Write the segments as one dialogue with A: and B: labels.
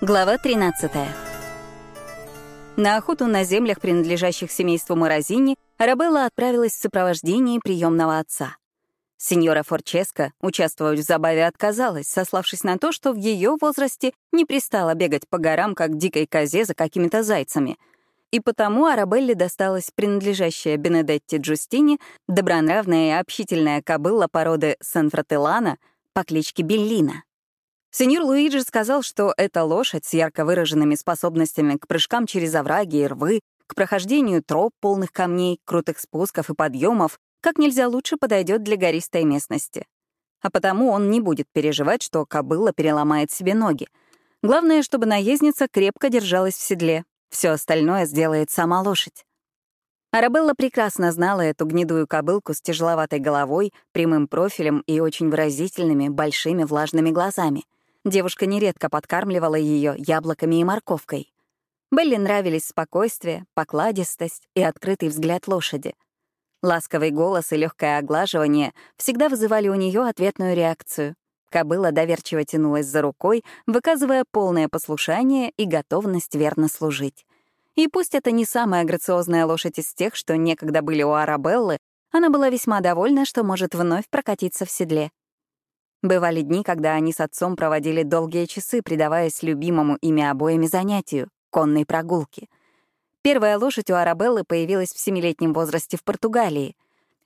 A: Глава 13. На охоту на землях, принадлежащих семейству Морозини, Арабелла отправилась в сопровождении приемного отца. Сеньора Форческо участвовать в забаве отказалась, сославшись на то, что в ее возрасте не пристало бегать по горам, как дикой козе за какими-то зайцами. И потому Арабелле досталась принадлежащая Бенедетти Джустини добронравная и общительная кобыла породы Сан-Фрателлана по кличке Беллина. Сеньор Луиджи сказал, что эта лошадь с ярко выраженными способностями к прыжкам через овраги и рвы, к прохождению троп полных камней, крутых спусков и подъемов, как нельзя лучше подойдет для гористой местности. А потому он не будет переживать, что кобыла переломает себе ноги. Главное, чтобы наездница крепко держалась в седле. Все остальное сделает сама лошадь. Арабелла прекрасно знала эту гнедую кобылку с тяжеловатой головой, прямым профилем и очень выразительными, большими влажными глазами — Девушка нередко подкармливала ее яблоками и морковкой. Белли нравились спокойствие, покладистость и открытый взгляд лошади. Ласковый голос и легкое оглаживание всегда вызывали у нее ответную реакцию. Кобыла доверчиво тянулась за рукой, выказывая полное послушание и готовность верно служить. И пусть это не самая грациозная лошадь из тех, что некогда были у Арабеллы, она была весьма довольна, что может вновь прокатиться в седле. Бывали дни, когда они с отцом проводили долгие часы, предаваясь любимому ими обоими занятию — конной прогулке. Первая лошадь у Арабеллы появилась в семилетнем возрасте в Португалии.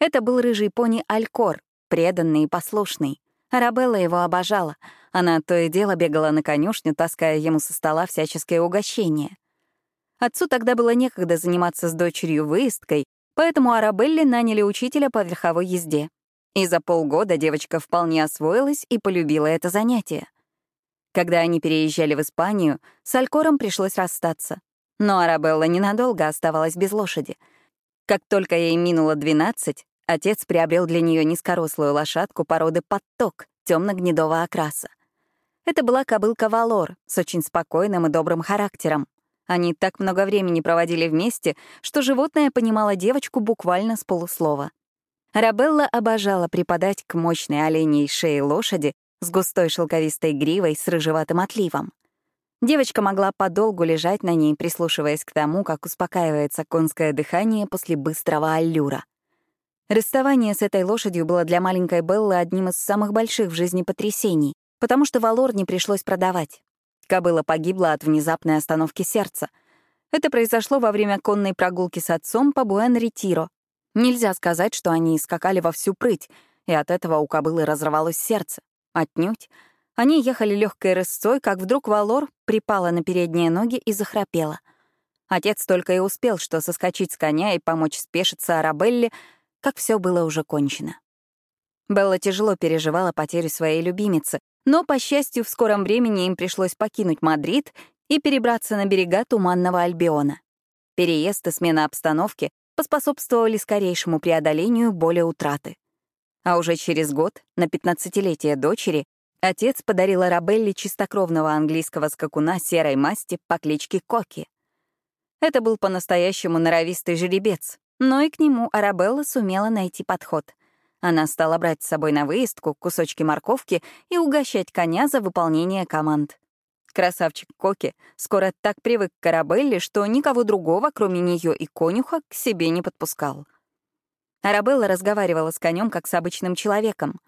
A: Это был рыжий пони Алькор, преданный и послушный. Арабелла его обожала. Она то и дело бегала на конюшню, таская ему со стола всяческое угощение. Отцу тогда было некогда заниматься с дочерью выездкой, поэтому Арабелле наняли учителя по верховой езде. И за полгода девочка вполне освоилась и полюбила это занятие. Когда они переезжали в Испанию, с Алькором пришлось расстаться. Но Арабелла ненадолго оставалась без лошади. Как только ей минуло 12, отец приобрел для нее низкорослую лошадку породы подток темно-гнедого окраса. Это была кобылка Валор с очень спокойным и добрым характером. Они так много времени проводили вместе, что животное понимало девочку буквально с полуслова. Рабелла обожала припадать к мощной оленей шее лошади с густой шелковистой гривой с рыжеватым отливом. Девочка могла подолгу лежать на ней, прислушиваясь к тому, как успокаивается конское дыхание после быстрого аллюра. Расставание с этой лошадью было для маленькой Беллы одним из самых больших в жизни потрясений, потому что Валор не пришлось продавать. Кобыла погибла от внезапной остановки сердца. Это произошло во время конной прогулки с отцом по Буэн-Ретиро, Нельзя сказать, что они скакали во всю прыть, и от этого у кобылы разорвалось сердце. Отнюдь. Они ехали легкой рысцой, как вдруг Валор припала на передние ноги и захрапела. Отец только и успел, что соскочить с коня и помочь спешиться Арабелле, как все было уже кончено. Белла тяжело переживала потерю своей любимицы, но, по счастью, в скором времени им пришлось покинуть Мадрид и перебраться на берега Туманного Альбиона. Переезд и смена обстановки поспособствовали скорейшему преодолению боли утраты. А уже через год, на 15-летие дочери, отец подарил Арабелле чистокровного английского скакуна серой масти по кличке Коки. Это был по-настоящему норовистый жеребец, но и к нему Арабелла сумела найти подход. Она стала брать с собой на выездку кусочки морковки и угощать коня за выполнение команд. Красавчик Коки скоро так привык к Арабелле, что никого другого, кроме нее и конюха, к себе не подпускал. Арабелла разговаривала с конем как с обычным человеком.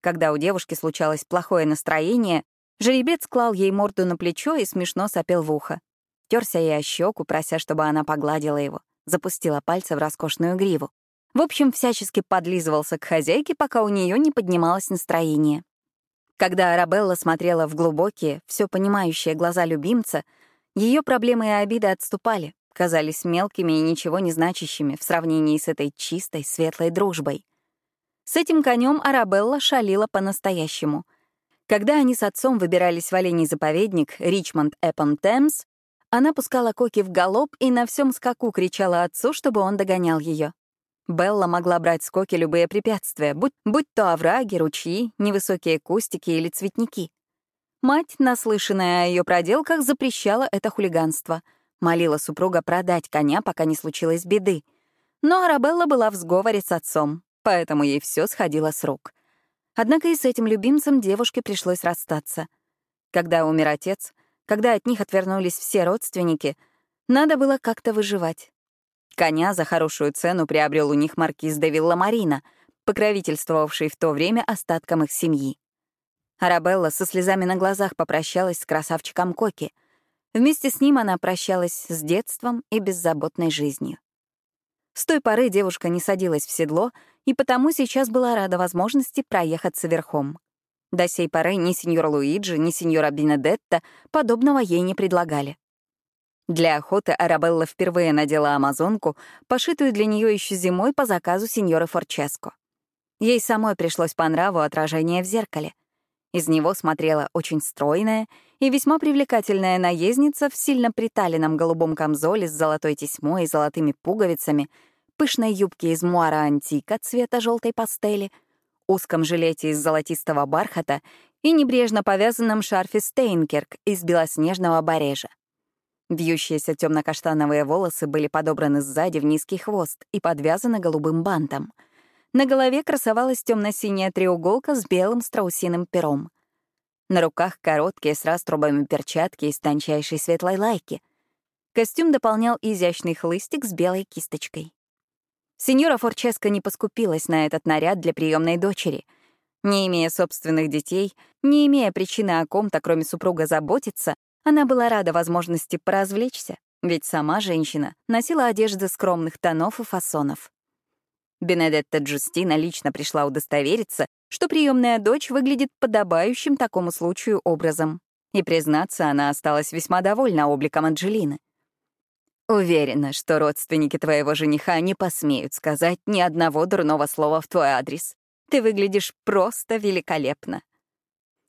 A: Когда у девушки случалось плохое настроение, жеребец клал ей морду на плечо и смешно сопел в ухо. Терся ей о щеку, прося, чтобы она погладила его, запустила пальцы в роскошную гриву. В общем, всячески подлизывался к хозяйке, пока у нее не поднималось настроение. Когда Арабелла смотрела в глубокие, все понимающие глаза любимца, ее проблемы и обиды отступали, казались мелкими и ничего не значащими в сравнении с этой чистой, светлой дружбой. С этим конем Арабелла шалила по-настоящему. Когда они с отцом выбирались в оленей заповедник Ричмонд Эппон Темс, она пускала Коки в галоп и на всем скаку кричала отцу, чтобы он догонял ее. Белла могла брать скоки любые препятствия, будь, будь то овраги, ручьи, невысокие кустики или цветники. Мать, наслышанная о ее проделках, запрещала это хулиганство. Молила супруга продать коня, пока не случилось беды. Но Арабелла была в сговоре с отцом, поэтому ей все сходило с рук. Однако и с этим любимцем девушке пришлось расстаться. Когда умер отец, когда от них отвернулись все родственники, надо было как-то выживать. Коня за хорошую цену приобрел у них маркиз де Вилламарина, покровительствовавший в то время остаткам их семьи. Арабелла со слезами на глазах попрощалась с красавчиком Коки. Вместе с ним она прощалась с детством и беззаботной жизнью. С той поры девушка не садилась в седло, и потому сейчас была рада возможности проехаться верхом. До сей поры ни сеньор Луиджи, ни сеньора Бенедетта подобного ей не предлагали. Для охоты Арабелла впервые надела амазонку, пошитую для нее еще зимой по заказу сеньора Форческо. Ей самой пришлось по нраву отражение в зеркале. Из него смотрела очень стройная и весьма привлекательная наездница в сильно приталенном голубом камзоле с золотой тесьмой и золотыми пуговицами, пышной юбке из муара антика цвета желтой пастели, узком жилете из золотистого бархата и небрежно повязанном шарфе Стейнкерк из белоснежного барежа. Вьющиеся темно-каштановые волосы были подобраны сзади в низкий хвост и подвязаны голубым бантом. На голове красовалась темно-синяя треуголка с белым страусиным пером. На руках короткие с раструбами перчатки из тончайшей светлой лайки. Костюм дополнял изящный хлыстик с белой кисточкой. Сеньора Форческо не поскупилась на этот наряд для приемной дочери. Не имея собственных детей, не имея причины о ком-то, кроме супруга, заботиться, она была рада возможности поразвлечься, ведь сама женщина носила одежды скромных тонов и фасонов. Бенедетта Джустина лично пришла удостовериться, что приемная дочь выглядит подобающим такому случаю образом. И, признаться, она осталась весьма довольна обликом Анджелины. Уверена, что родственники твоего жениха не посмеют сказать ни одного дурного слова в твой адрес. Ты выглядишь просто великолепно.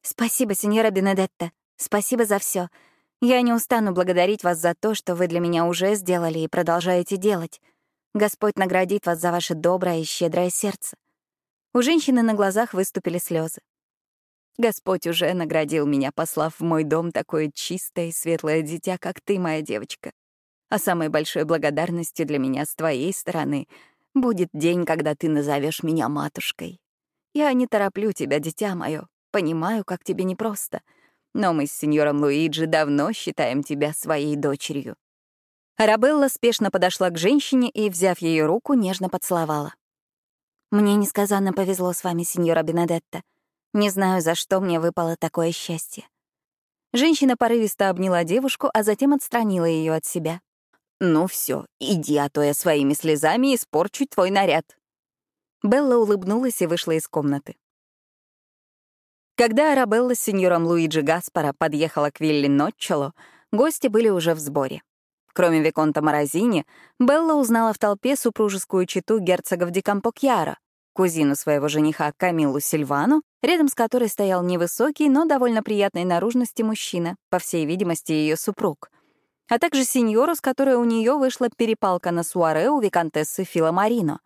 A: Спасибо, сеньора Бенедетта. Спасибо за все. Я не устану благодарить вас за то, что вы для меня уже сделали и продолжаете делать. Господь наградит вас за ваше доброе и щедрое сердце. У женщины на глазах выступили слезы. Господь уже наградил меня, послав в мой дом такое чистое и светлое дитя, как ты, моя девочка. А самой большой благодарностью для меня с твоей стороны будет день, когда ты назовешь меня матушкой. Я не тороплю тебя, дитя мое, понимаю, как тебе непросто — но мы с сеньором Луиджи давно считаем тебя своей дочерью». Арабелла спешно подошла к женщине и, взяв ее руку, нежно поцеловала. «Мне несказанно повезло с вами, сеньора Бенедетта. Не знаю, за что мне выпало такое счастье». Женщина порывисто обняла девушку, а затем отстранила ее от себя. «Ну все, иди, а то я своими слезами испорчу твой наряд». Белла улыбнулась и вышла из комнаты. Когда Арабелла с сеньором Луиджи Гаспара подъехала к вилле Нотчело, гости были уже в сборе. Кроме Виконта Морозини, Белла узнала в толпе супружескую чету герцогов Дикампокьяра, кузину своего жениха Камилу Сильвану, рядом с которой стоял невысокий, но довольно приятной наружности мужчина, по всей видимости, ее супруг, а также сеньору, с которой у нее вышла перепалка на суаре у виконтессы Фила Марино.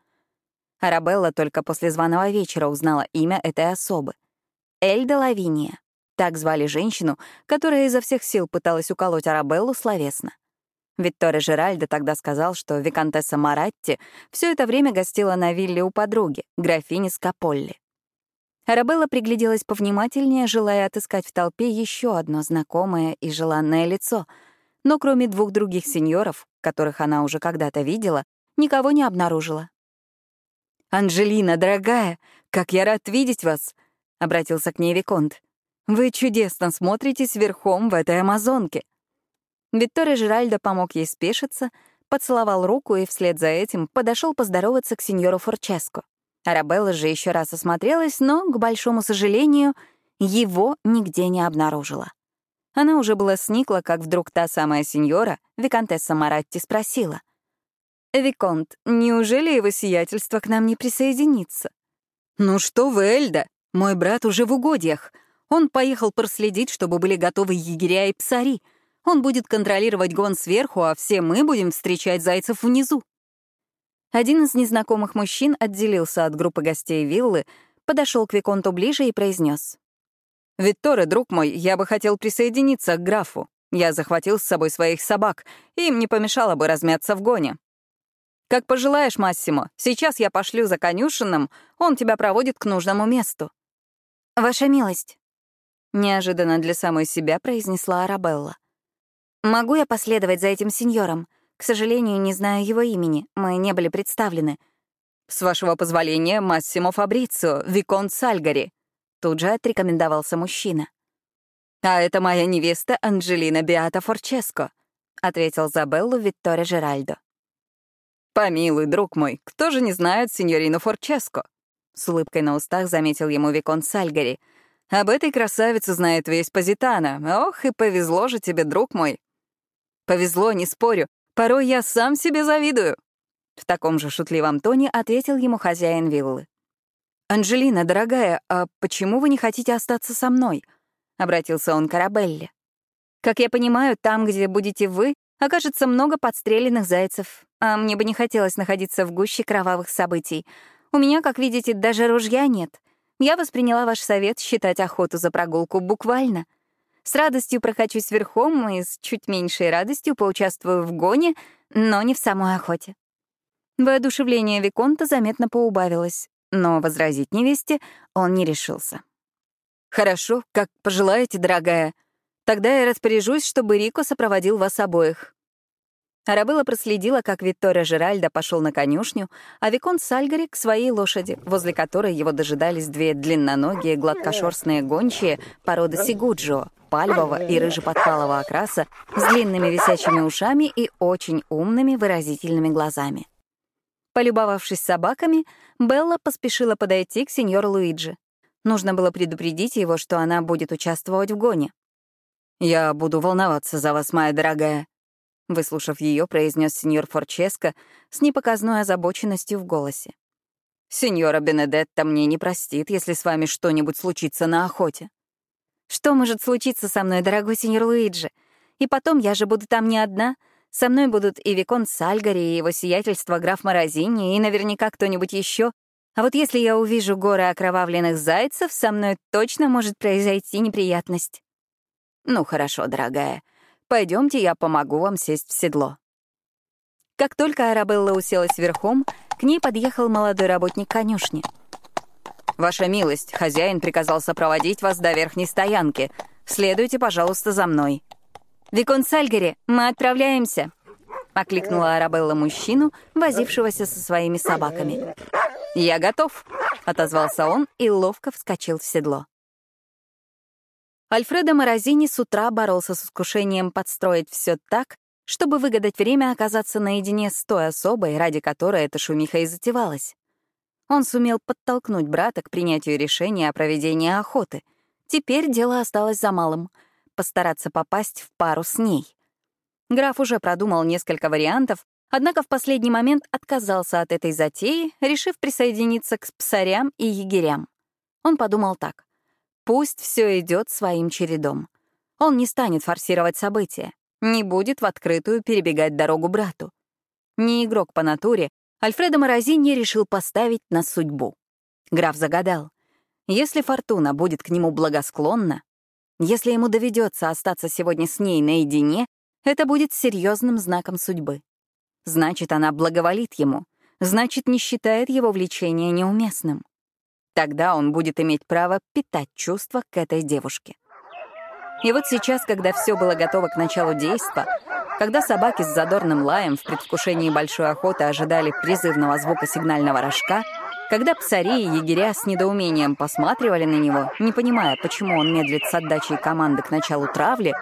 A: Арабелла только после званого вечера узнала имя этой особы — Эльда Лавиния. Так звали женщину, которая изо всех сил пыталась уколоть Арабеллу словесно. Викторе Жеральдо тогда сказал, что виконтесса Маратти все это время гостила на вилле у подруги, графини Скаполли. Арабелла пригляделась повнимательнее, желая отыскать в толпе еще одно знакомое и желанное лицо, но кроме двух других сеньоров, которых она уже когда-то видела, никого не обнаружила. «Анжелина, дорогая, как я рад видеть вас!» — обратился к ней Виконт. «Вы чудесно смотритесь верхом в этой амазонке». Виктория Жиральдо помог ей спешиться, поцеловал руку и вслед за этим подошел поздороваться к сеньору Форческо. Арабелла же еще раз осмотрелась, но, к большому сожалению, его нигде не обнаружила. Она уже была сникла, как вдруг та самая сеньора, виконтесса Маратти, спросила. «Виконт, неужели его сиятельство к нам не присоединится?» «Ну что вы, Эльда, мой брат уже в угодьях. Он поехал проследить, чтобы были готовы егеря и псари. Он будет контролировать гон сверху, а все мы будем встречать зайцев внизу. Один из незнакомых мужчин отделился от группы гостей виллы, подошел к Виконту ближе и произнес: «Витторе, друг мой, я бы хотел присоединиться к графу. Я захватил с собой своих собак, им не помешало бы размяться в гоне. Как пожелаешь, Массимо, сейчас я пошлю за конюшином, он тебя проводит к нужному месту». «Ваша милость», — неожиданно для самой себя произнесла Арабелла. «Могу я последовать за этим сеньором? К сожалению, не знаю его имени, мы не были представлены».
B: «С вашего позволения, Массимо Фабрицио, Виконт Сальгари», — тут же отрекомендовался мужчина. «А это моя невеста Анджелина Биата Форческо», — ответил за Беллу Витторе Жеральдо. «Помилуй, друг мой, кто же не знает сеньорину Форческо?» С улыбкой на устах заметил ему Викон Сальгари. «Об этой красавице знает весь Позитана. Ох, и повезло же тебе, друг мой!» «Повезло, не спорю. Порой я сам себе завидую!» В таком же шутливом тоне ответил ему хозяин виллы. «Анжелина, дорогая, а почему вы не хотите остаться со мной?» — обратился он к Арабелле. «Как я понимаю, там, где будете вы, окажется много подстреленных зайцев, а мне бы не хотелось находиться в гуще кровавых событий. У меня, как видите, даже ружья нет. Я восприняла ваш совет считать охоту за прогулку буквально. С радостью прокачусь верхом и с чуть меньшей радостью поучаствую в гоне, но не в самой охоте». Воодушевление Виконта заметно поубавилось, но возразить невесте он не решился. «Хорошо, как пожелаете, дорогая. Тогда я распоряжусь, чтобы Рико сопроводил вас обоих». Арабелла проследила, как Виктория Жеральда пошел на конюшню, а Викон Сальгари — к своей лошади, возле которой его дожидались две длинноногие, гладкошерстные гончие породы Сигуджо, пальвового и рыжеподпалого окраса, с длинными висячими ушами и очень умными выразительными глазами. Полюбовавшись собаками, Белла поспешила подойти к сеньору Луиджи. Нужно было предупредить его, что она будет участвовать в гоне. «Я буду волноваться за вас, моя дорогая», — выслушав ее, произнес сеньор Форческо с непоказной озабоченностью в голосе. «Сеньора Бенедетта мне не простит, если с вами что-нибудь случится на охоте». «Что может случиться со мной, дорогой сеньор Луиджи? И потом, я же буду там не одна. Со мной будут и Викон Сальгари, и его сиятельство граф Морозини, и наверняка кто-нибудь еще. А вот если я увижу горы окровавленных зайцев, со мной точно может произойти неприятность. Ну хорошо, дорогая. Пойдемте, я помогу вам сесть в седло. Как только Арабелла уселась верхом, к ней подъехал молодой работник конюшни. «Ваша милость, хозяин приказал сопроводить вас до верхней стоянки. Следуйте, пожалуйста, за мной». «Викон Сальгари, мы отправляемся», — окликнула Арабелла мужчину, возившегося со своими собаками. «Я готов», — отозвался он и ловко вскочил в седло. Альфредо Морозини с утра боролся с искушением подстроить все так, чтобы выгадать время оказаться наедине с той особой, ради которой эта шумиха и затевалась. Он сумел подтолкнуть брата к принятию решения о проведении охоты. Теперь дело осталось за малым — постараться попасть в пару с ней. Граф уже продумал несколько вариантов, Однако в последний момент отказался от этой затеи, решив присоединиться к псарям и егерям. Он подумал так. Пусть все идет своим чередом. Он не станет форсировать события, не будет в открытую перебегать дорогу брату. Не игрок по натуре, Альфредо Морозини решил поставить на судьбу. Граф загадал. Если фортуна будет к нему благосклонна, если ему доведется остаться сегодня с ней наедине, это будет серьезным знаком судьбы. Значит, она благоволит ему, значит, не считает его влечение неуместным. Тогда он будет иметь право питать чувства к этой девушке. И вот сейчас, когда все было готово к началу действа, когда собаки с задорным лаем в предвкушении большой охоты ожидали призывного звука сигнального рожка, когда псари и егеря с недоумением посматривали на него, не понимая, почему он медлит с отдачей команды к началу травли,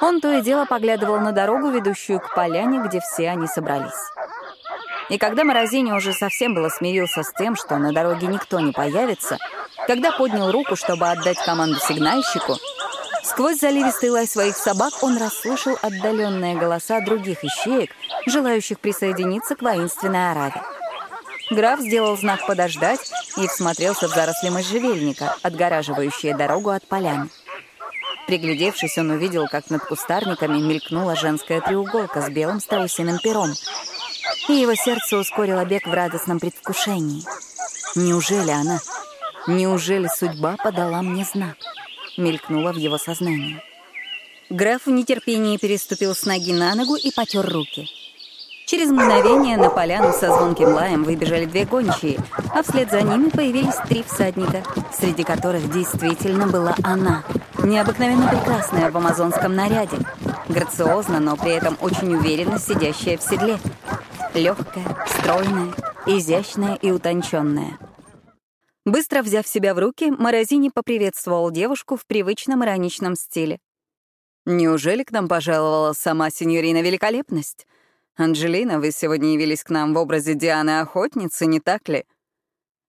B: он то и дело поглядывал на дорогу, ведущую к поляне, где все они собрались. И когда Морозини уже совсем было смирился с тем, что на дороге никто не появится, когда поднял руку, чтобы отдать команду сигнальщику, сквозь заливистый лай своих собак он расслышал отдаленные голоса других ищеек, желающих присоединиться к воинственной ораве. Граф сделал знак «подождать» и всмотрелся в заросли можжевельника, отгораживающие дорогу от поляны. Приглядевшись, он увидел, как над кустарниками мелькнула женская треуголка с белым страусиным пером, и его сердце ускорило бег в радостном предвкушении. Неужели она, неужели судьба подала мне знак? Мелькнула в его сознании. Граф в нетерпении переступил с ноги на ногу и потер руки.
A: Через мгновение на поляну со звонким лаем выбежали две гончие, а вслед за ними появились три всадника, среди которых действительно была она, необыкновенно прекрасная в амазонском наряде, грациозно, но при этом очень уверенно сидящая в седле, легкая, стройная, изящная и утонченная. Быстро взяв себя в руки, Морозини поприветствовал девушку в привычном ироничном стиле. «Неужели к нам пожаловала сама сеньорина Великолепность?» «Анджелина, вы сегодня явились к нам в образе Дианы-охотницы, не так ли?»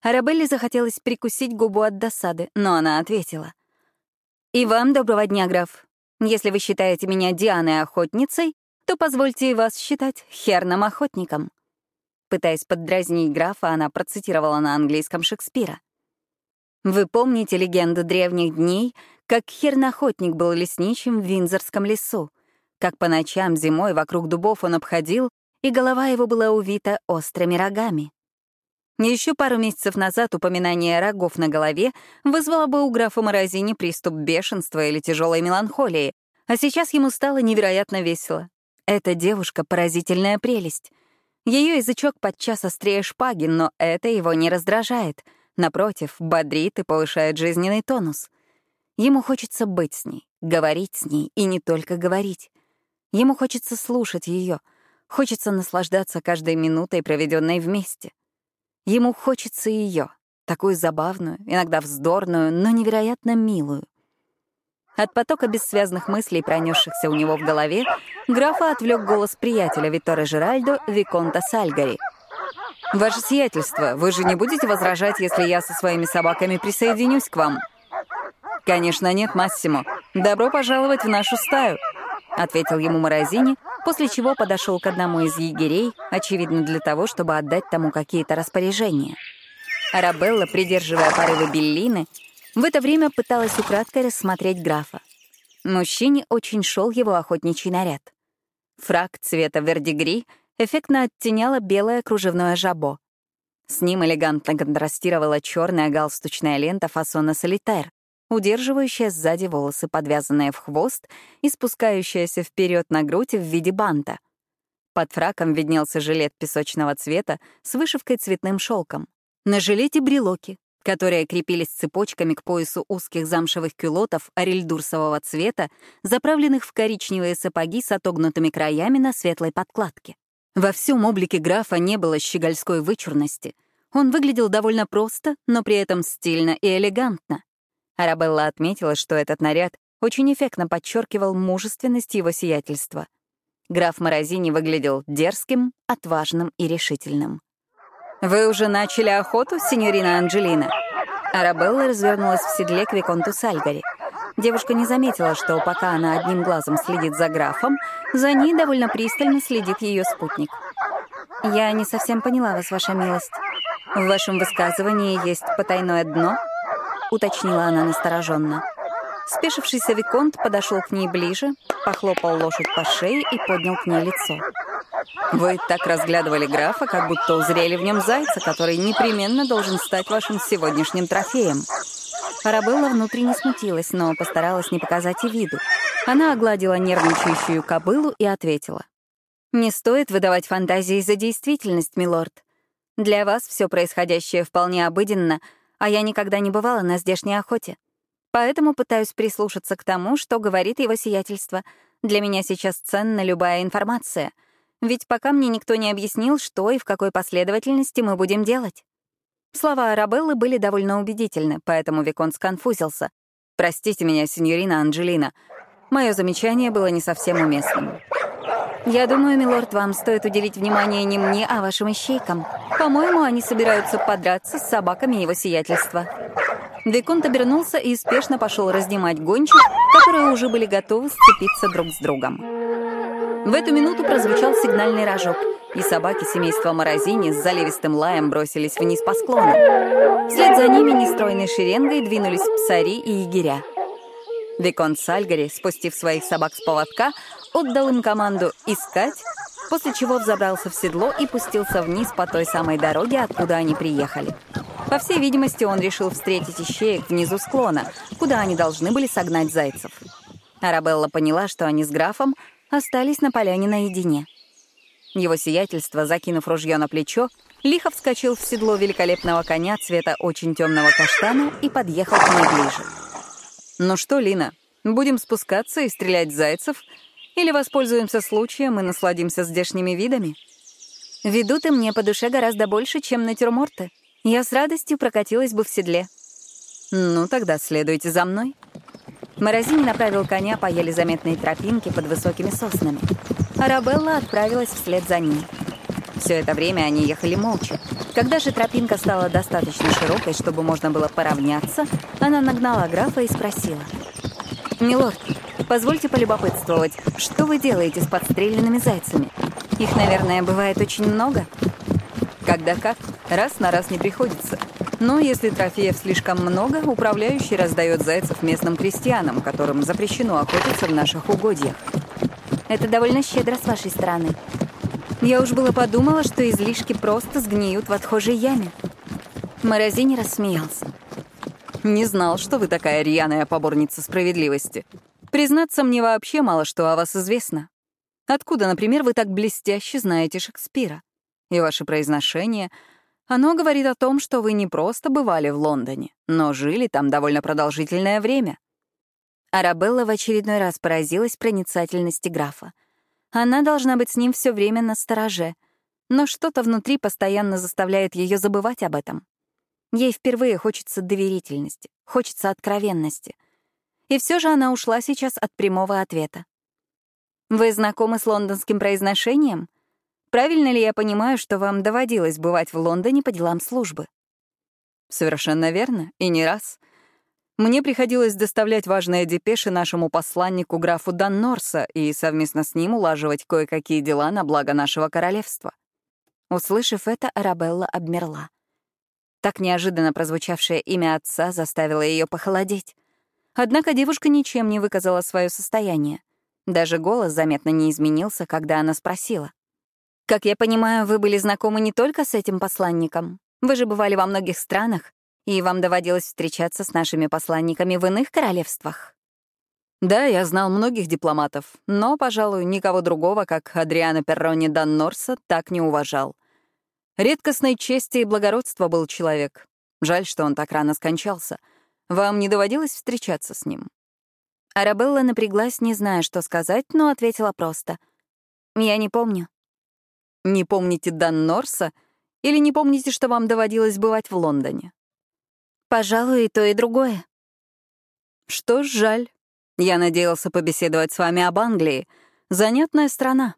B: Арабелле захотелось прикусить губу от досады, но она ответила. «И вам доброго дня, граф. Если вы считаете меня Дианой-охотницей, то позвольте и вас считать Херном-охотником». Пытаясь поддразнить графа, она процитировала на английском Шекспира. «Вы помните легенду древних дней, как Херн-охотник был лесничим в Винзорском лесу?» Как по ночам зимой вокруг дубов он обходил, и голова его была увита острыми рогами. Еще пару месяцев назад упоминание рогов на голове вызвало бы у графа Морозини приступ бешенства или тяжелой меланхолии, а сейчас ему стало невероятно весело. Эта девушка — поразительная прелесть. Ее язычок подчас острее шпаги, но это его не раздражает. Напротив, бодрит и повышает жизненный тонус. Ему хочется быть с ней, говорить с ней, и не только говорить. Ему хочется слушать ее, хочется наслаждаться каждой минутой, проведенной вместе. Ему хочется ее, такую забавную, иногда вздорную, но невероятно милую. От потока бессвязных мыслей, пронесшихся у него в голове, графа отвлек голос приятеля Виттора Жеральдо Виконта Сальгари. «Ваше сиятельство, вы же не будете возражать, если я со своими собаками присоединюсь к вам?» «Конечно нет, Массимо. Добро пожаловать в нашу стаю», — ответил ему Морозини, после чего подошел к одному из егерей, очевидно для того, чтобы отдать тому какие-то распоряжения. Арабелла, придерживая порывы Беллины, в это время пыталась украдкой рассмотреть графа. Мужчине очень шел его охотничий наряд. Фрак цвета вердигри эффектно оттеняла белое кружевное жабо. С ним элегантно контрастировала черная галстучная лента фасона солитер, удерживающая сзади волосы, подвязанные в хвост и спускающаяся вперед на грудь в виде банта. Под фраком виднелся жилет песочного цвета с вышивкой цветным шелком. На жилете брелоки, которые крепились цепочками к поясу узких замшевых кюлотов орельдурсового цвета, заправленных в коричневые сапоги с отогнутыми краями на светлой подкладке. Во всем облике графа не было щегольской вычурности. Он выглядел довольно просто, но при этом стильно и элегантно. Арабелла отметила, что этот наряд очень эффектно подчеркивал мужественность его сиятельства. Граф Морозини выглядел дерзким, отважным и решительным. «Вы уже начали охоту, сеньорина Анджелина?» Арабелла развернулась в седле к Виконту Сальгари. Девушка не заметила, что пока она одним глазом следит за графом, за ней довольно пристально следит ее спутник. «Я не совсем поняла вас, ваша милость. В вашем высказывании есть потайное дно?» — уточнила она настороженно. Спешившийся Виконт подошел к ней ближе, похлопал лошадь по шее и поднял к ней лицо. «Вы так разглядывали графа, как будто узрели в нем зайца, который непременно должен стать вашим сегодняшним трофеем». Арабелла внутренне смутилась, но постаралась не показать и виду. Она огладила нервничающую кобылу и ответила. «Не стоит выдавать фантазии за действительность, милорд. Для вас все происходящее вполне обыденно — а я никогда не бывала на здешней охоте. Поэтому пытаюсь прислушаться к тому, что говорит его сиятельство. Для меня сейчас ценна любая информация. Ведь пока мне никто не объяснил, что и в какой последовательности мы будем делать. Слова Арабеллы были довольно убедительны, поэтому Викон сконфузился. «Простите меня, сеньорина Анджелина. Мое замечание было не совсем уместным». «Я думаю, милорд, вам стоит уделить внимание не мне, а вашим ищейкам. По-моему, они собираются подраться с собаками его сиятельства». Виконт обернулся и спешно пошел разнимать гончих, которые уже были готовы сцепиться друг с другом. В эту минуту прозвучал сигнальный рожок, и собаки семейства Морозини с заливистым лаем бросились вниз по склону. Вслед за ними нестройной шеренгой двинулись псари и егеря. Виконт Сальгари, спустив своих собак с поводка, отдал им команду «искать», после чего взобрался в седло и пустился вниз по той самой дороге, откуда они приехали. По всей видимости, он решил встретить ищеек внизу склона, куда они должны были согнать зайцев. Арабелла поняла, что они с графом остались на поляне наедине.
A: Его сиятельство, закинув ружье на плечо, лихо вскочил в седло великолепного коня цвета очень темного каштана и подъехал к ней ближе. «Ну что, Лина, будем спускаться и стрелять зайцев? Или воспользуемся случаем и насладимся здешними видами?»
B: «Ведут и мне по душе гораздо больше, чем натюрморты. Я с радостью прокатилась бы в седле».
A: «Ну, тогда следуйте за мной».
B: Морозини направил коня по еле заметной тропинке под высокими соснами. Арабелла отправилась вслед за ним. Все это время они ехали молча. Когда же тропинка стала достаточно широкой, чтобы можно было поравняться, она нагнала графа и спросила. «Милорд, позвольте полюбопытствовать, что вы делаете с подстреленными зайцами? Их, наверное, бывает очень много?»
A: «Когда как, раз на раз не приходится. Но если трофеев слишком много, управляющий раздает зайцев местным крестьянам, которым запрещено охотиться в наших угодьях.
B: Это довольно щедро с вашей стороны. Я уж было подумала, что излишки просто сгниют в отхожей яме. Морозини рассмеялся.
A: Не знал, что вы такая рьяная поборница справедливости. Признаться, мне вообще мало что о вас известно. Откуда, например, вы так блестяще знаете Шекспира? И ваше произношение, оно говорит о том, что вы не просто бывали в Лондоне, но жили там довольно продолжительное время.
B: Арабелла в очередной раз поразилась проницательности графа. Она должна быть с ним все время на стороже, но что-то внутри постоянно заставляет ее забывать об этом. Ей впервые хочется доверительности, хочется откровенности. И все же она ушла сейчас от прямого ответа. «Вы знакомы с лондонским произношением? Правильно ли я понимаю, что вам доводилось бывать в Лондоне по делам службы?»
A: «Совершенно верно, и не раз», мне приходилось доставлять важные депеши нашему посланнику графу Даннорса и совместно с ним улаживать кое-какие дела на благо нашего королевства.
B: Услышав это, Арабелла обмерла. Так неожиданно прозвучавшее имя отца заставило ее похолодеть. Однако девушка ничем не выказала свое состояние. Даже голос заметно не изменился, когда она спросила. «Как я понимаю, вы были знакомы не только с этим посланником. Вы же бывали во многих странах. И вам доводилось встречаться с нашими посланниками в иных королевствах?
A: Да, я знал многих дипломатов, но, пожалуй, никого другого, как Адриана Перрони Даннорса, так не уважал. Редкостной чести и благородства был человек. Жаль, что он так рано скончался. Вам не доводилось встречаться с ним?
B: Арабелла напряглась, не зная, что сказать, но ответила просто. «Я не помню».
A: «Не помните Даннорса? Или не помните, что вам доводилось бывать в Лондоне?»
B: Пожалуй, и то, и другое.
A: Что ж, жаль. Я надеялся побеседовать с вами об Англии. Занятная страна.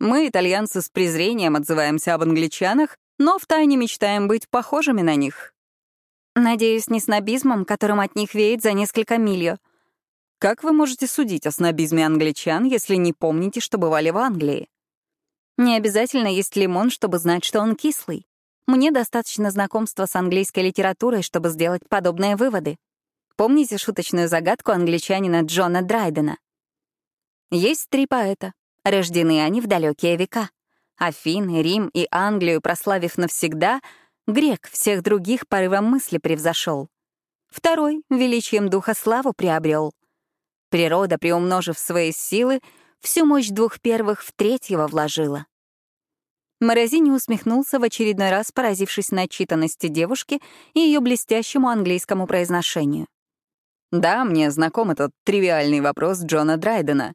A: Мы, итальянцы, с презрением отзываемся об англичанах, но втайне мечтаем быть похожими на них.
B: Надеюсь, не снобизмом, которым от них веет за несколько миль.
A: Как вы можете судить о снобизме англичан, если не помните, что бывали в Англии?
B: Не обязательно есть лимон, чтобы знать, что он кислый. Мне достаточно знакомства с английской литературой, чтобы сделать подобные выводы. Помните шуточную загадку англичанина Джона Драйдена? Есть три поэта. Рождены они в далекие века. Афин, Рим и Англию прославив навсегда, грек всех других порывом мысли превзошел. Второй величием духа славу приобрел. Природа, приумножив свои силы, всю мощь двух первых в третьего вложила. Морозини усмехнулся в очередной раз, поразившись начитанности девушки и ее блестящему английскому произношению.
A: «Да, мне знаком этот тривиальный вопрос Джона Драйдена.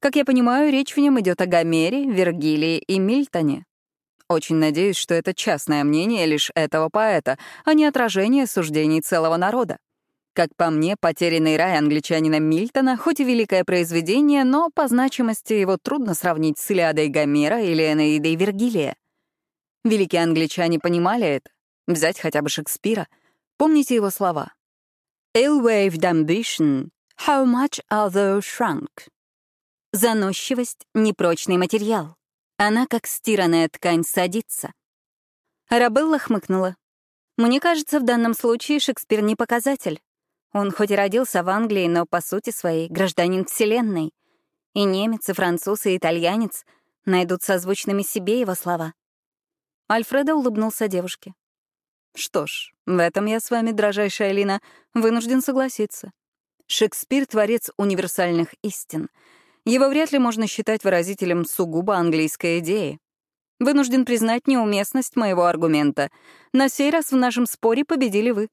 A: Как я понимаю, речь в нем идет о Гомере, Вергилии и Мильтоне. Очень надеюсь, что это частное мнение лишь этого поэта, а не отражение суждений целого народа. Как по мне, «Потерянный рай» англичанина Мильтона, хоть и великое произведение, но по значимости его трудно сравнить с Илиадой Гомера или Энеидой Вергилия. Великие англичане понимали это. Взять хотя бы Шекспира. Помните его слова. «Ill-waved ambition, how much are thou shrunk?»
B: Заносчивость — непрочный материал. Она, как стиранная ткань, садится. Арабелла хмыкнула. Мне кажется, в данном случае Шекспир не показатель. Он хоть и родился в Англии, но по сути своей гражданин Вселенной. И немец, и француз, и итальянец найдут созвучными себе его слова.
A: Альфредо улыбнулся девушке. «Что ж, в этом я с вами, дрожайшая Алина, вынужден согласиться. Шекспир — творец универсальных истин. Его вряд ли можно считать выразителем сугубо английской идеи. Вынужден признать неуместность моего аргумента. На сей раз в нашем споре победили вы.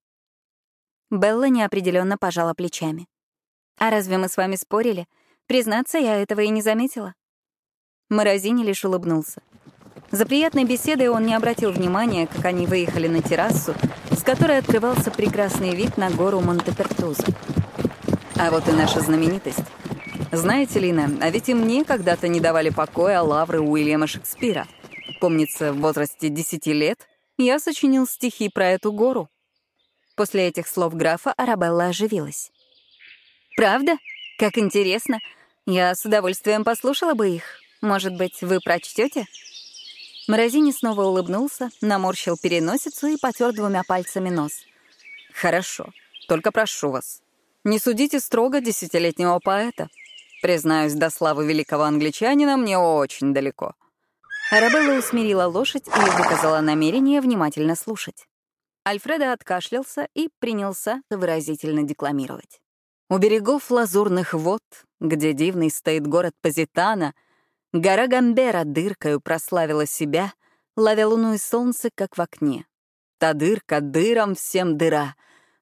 B: Белла неопределенно пожала плечами. «А разве мы с вами спорили? Признаться, я этого и не заметила». Морозини лишь улыбнулся. За приятной беседой он не обратил внимания, как они выехали на террасу, с которой открывался прекрасный вид на гору Монтепертуза.
A: А вот и наша знаменитость. Знаете, Лина, а ведь и мне когда-то не давали покоя лавры Уильяма Шекспира. Помнится, в возрасте десяти лет я сочинил стихи про эту гору.
B: После этих слов графа Арабелла оживилась. «Правда? Как интересно. Я с удовольствием послушала бы их. Может быть, вы прочтете? Морозини снова улыбнулся, наморщил переносицу и потер двумя пальцами нос.
A: «Хорошо. Только прошу вас, не судите строго десятилетнего поэта. Признаюсь, до славы великого англичанина мне очень далеко».
B: Арабелла усмирила лошадь и выказала намерение внимательно слушать. Альфредо откашлялся и принялся выразительно декламировать.
A: «У берегов лазурных вод, где дивный стоит город Позитана, гора Гамбера дыркою прославила себя, ловя луну и солнце, как в окне. Та дырка дыром всем дыра.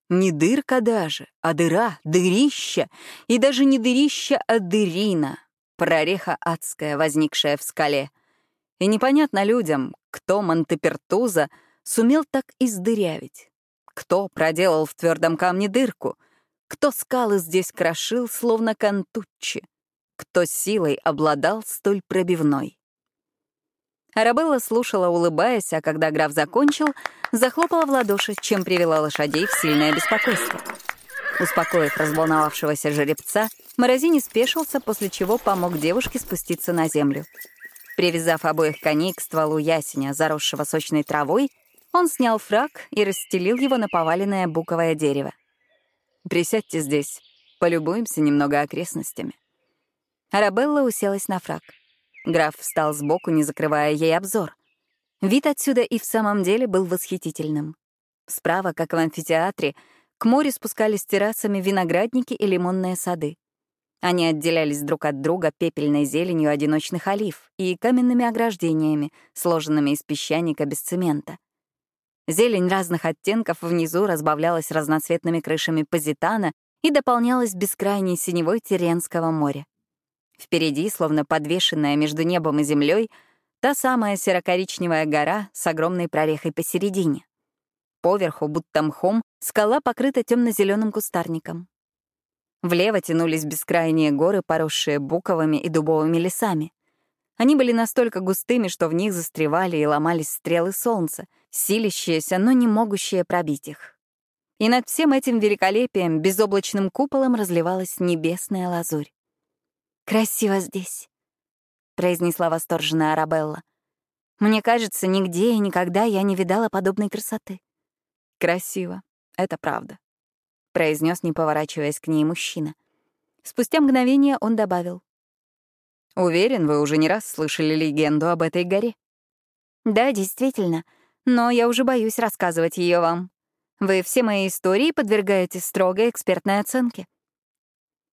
A: Не дырка даже, а дыра, дырища, и даже не дырища, а дырина, прореха адская, возникшая в скале. И непонятно людям, кто Монтепертуза — сумел так издырявить? Кто проделал в твердом камне дырку? Кто скалы здесь крошил, словно кантуччи? Кто силой обладал столь пробивной?
B: Арабелла слушала, улыбаясь, а когда граф закончил, захлопала в ладоши, чем привела лошадей в сильное беспокойство. Успокоив разволновавшегося жеребца, Морозини спешился, после чего помог девушке спуститься на землю. Привязав обоих коней к стволу ясеня, заросшего сочной травой, он снял фраг и расстелил его на поваленное буковое дерево.
A: «Присядьте здесь, полюбуемся немного окрестностями».
B: Арабелла уселась на фраг. Граф встал сбоку, не закрывая ей обзор. Вид отсюда и в самом деле был восхитительным. Справа, как в амфитеатре, к морю спускались террасами виноградники и лимонные сады. Они отделялись друг от друга пепельной зеленью одиночных олив и каменными ограждениями, сложенными из песчаника без цемента. Зелень разных оттенков внизу разбавлялась разноцветными крышами позитана и дополнялась бескрайней синевой Теренского моря. Впереди, словно подвешенная между небом и землей, та самая серо-коричневая гора с огромной прорехой посередине. Поверху, будто мхом, скала покрыта темно-зеленым кустарником. Влево тянулись бескрайние горы, поросшие буковыми и дубовыми лесами. Они были настолько густыми, что в них застревали и ломались стрелы солнца — силящиеся, но не могущие пробить их. И над всем этим великолепием безоблачным куполом разливалась небесная лазурь. «Красиво здесь», — произнесла восторженная Арабелла. «Мне кажется, нигде и никогда я не видала подобной красоты».
A: «Красиво, это правда», —
B: произнес, не поворачиваясь к ней мужчина. Спустя мгновение он добавил.
A: «Уверен, вы уже не раз слышали легенду об этой горе».
B: «Да, действительно но я уже боюсь рассказывать ее вам. Вы все мои истории подвергаете строгой экспертной оценке».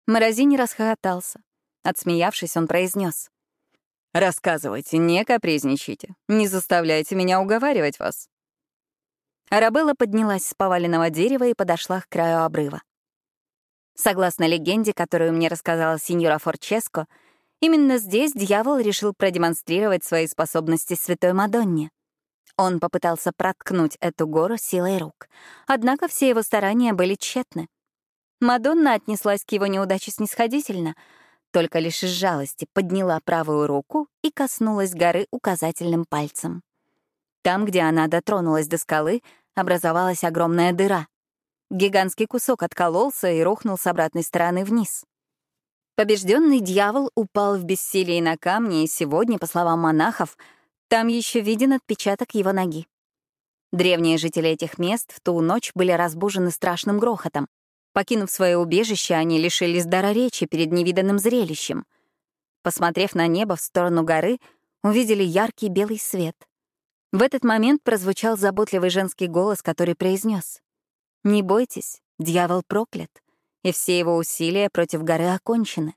B: Морозини расхохотался. Отсмеявшись, он произнес:
A: «Рассказывайте, не капризничайте. Не заставляйте меня уговаривать вас».
B: Арабелла поднялась с поваленного дерева и подошла к краю обрыва. Согласно легенде, которую мне рассказала сеньора Форческо, именно здесь дьявол решил продемонстрировать свои способности Святой Мадонне. Он попытался проткнуть эту гору силой рук. Однако все его старания были тщетны. Мадонна отнеслась к его неудаче снисходительно, только лишь из жалости подняла правую руку и коснулась горы указательным пальцем. Там, где она дотронулась до скалы, образовалась огромная дыра. Гигантский кусок откололся и рухнул с обратной стороны вниз. Побежденный дьявол упал в бессилии на камни, и сегодня, по словам монахов, там еще виден отпечаток его ноги. Древние жители этих мест в ту ночь были разбужены страшным грохотом. Покинув свое убежище, они лишились дара речи перед невиданным зрелищем. Посмотрев на небо в сторону горы, увидели яркий белый свет. В этот момент прозвучал заботливый женский голос, который произнес: «Не бойтесь, дьявол проклят, и все его усилия против горы окончены».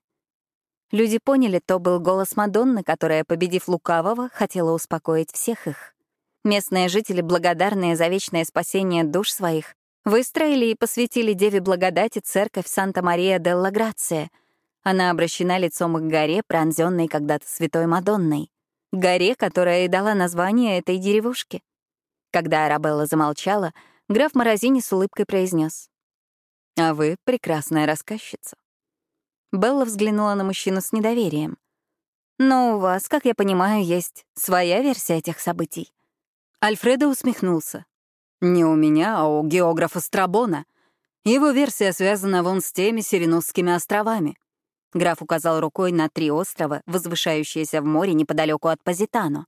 A: Люди поняли, то был голос Мадонны, которая, победив лукавого, хотела успокоить всех их. Местные жители, благодарные за вечное спасение душ своих, выстроили и посвятили Деве Благодати церковь Санта-Мария-делла Грация. Она обращена лицом к горе, пронзенной когда-то святой Мадонной. Горе, которая и дала название этой деревушке. Когда Арабелла замолчала, граф Морозини с улыбкой произнес: «А вы прекрасная рассказчица». Белла взглянула на мужчину с недоверием. «Но у вас, как я понимаю, есть своя версия этих событий». Альфредо усмехнулся. «Не у меня, а у географа Страбона. Его версия связана вон с теми Сиренусскими островами». Граф указал рукой на три острова, возвышающиеся в море неподалеку от Позитано.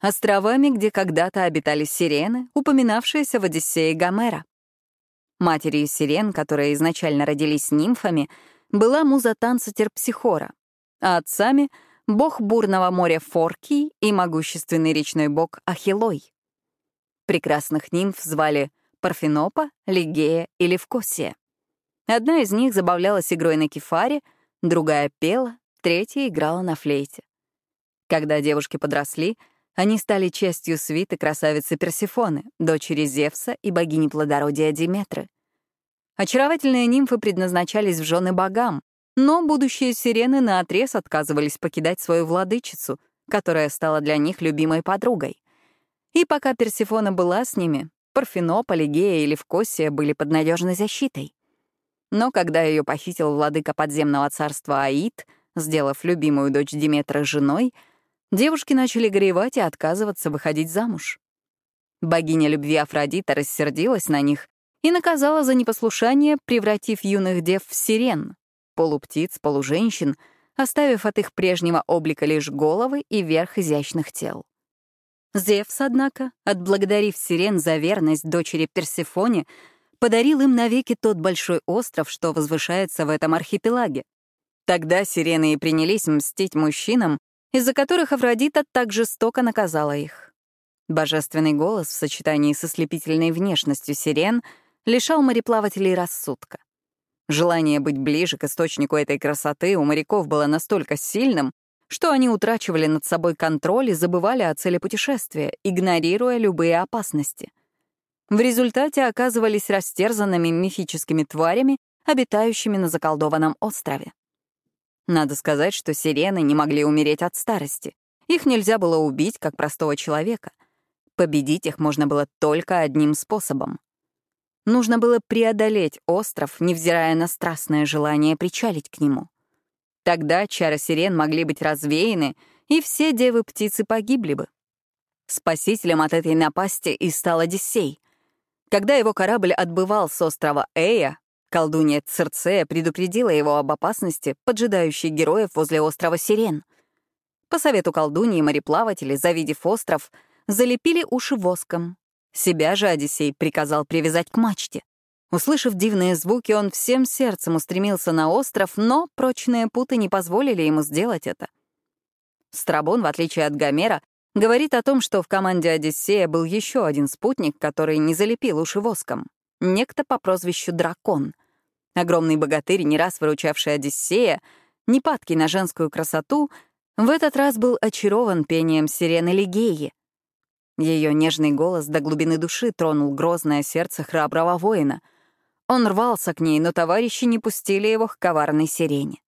A: Островами, где когда-то обитали сирены, упоминавшиеся в Одиссее Гомера. Матерью сирен, которые изначально родились нимфами, была муза танца Терпсихора, а отцами — бог бурного моря Форкий и могущественный речной бог Ахилой. Прекрасных нимф звали Парфенопа, Лигея и Левкосия. Одна из них забавлялась игрой на кефаре, другая пела, третья играла на флейте. Когда девушки подросли, они стали частью свиты красавицы Персифоны, дочери Зевса и богини плодородия Диметры — Очаровательные нимфы предназначались в жены богам, но будущие сирены наотрез отказывались покидать свою владычицу, которая стала для них любимой подругой. И пока Персифона была с ними, Парфенополь, Полигея и Левкосия были под надежной защитой. Но когда ее похитил владыка подземного царства Аид, сделав любимую дочь Диметра женой, девушки начали горевать и отказываться выходить замуж. Богиня любви Афродита рассердилась на них и наказала за непослушание, превратив юных дев в сирен, полуптиц, полуженщин, оставив от их прежнего облика лишь головы и верх изящных тел. Зевс, однако, отблагодарив сирен за верность дочери Персефоне, подарил им навеки тот большой остров, что возвышается в этом архипелаге. Тогда сирены и принялись мстить мужчинам, из-за которых Афродита так жестоко наказала их. Божественный голос в сочетании со слепительной внешностью сирен — лишал мореплавателей рассудка. Желание быть ближе к источнику этой красоты у моряков было настолько сильным, что они утрачивали над собой контроль и забывали о цели путешествия, игнорируя любые опасности. В результате оказывались растерзанными мифическими тварями, обитающими на заколдованном острове. Надо сказать, что сирены не могли умереть от старости. Их нельзя было убить, как простого человека. Победить их можно было только одним способом Нужно было преодолеть остров, невзирая на страстное желание причалить к нему. Тогда чары сирен могли быть развеяны, и все девы-птицы погибли бы. Спасителем от этой напасти и стал Одиссей. Когда его корабль отбывал с острова Эя, колдунья Церцея предупредила его об опасности, поджидающей героев возле острова Сирен. По совету колдуньи мореплаватели, завидев остров, залепили уши воском, себя же Одиссей приказал привязать к мачте. Услышав дивные звуки, он всем сердцем устремился на остров, но прочные путы не позволили ему сделать это. Страбон, в отличие от Гомера, говорит о том, что в команде Одиссея был еще один спутник, который не залепил уши воском. Некто по прозвищу Дракон. Огромный богатырь, не раз выручавший Одиссея, непадкий на женскую красоту, в этот раз был очарован пением сирены Лигеи, ее нежный голос до глубины души тронул грозное сердце храброго воина. Он рвался к ней, но товарищи не пустили его к коварной сирене.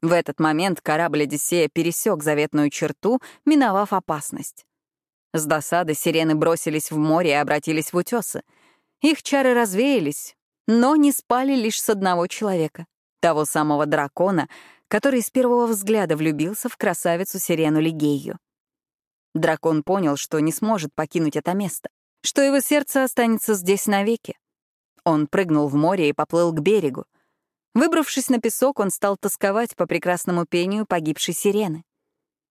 A: В этот момент корабль Одиссея пересек заветную черту, миновав опасность. С досады сирены бросились в море и обратились в утесы. Их чары развеялись, но не спали лишь с одного человека, того самого дракона, который с первого взгляда влюбился в красавицу Сирену Лигею. Дракон понял, что не сможет покинуть это место, что его сердце останется здесь навеки. Он прыгнул в море и поплыл к берегу. Выбравшись на песок, он стал тосковать по прекрасному пению погибшей сирены.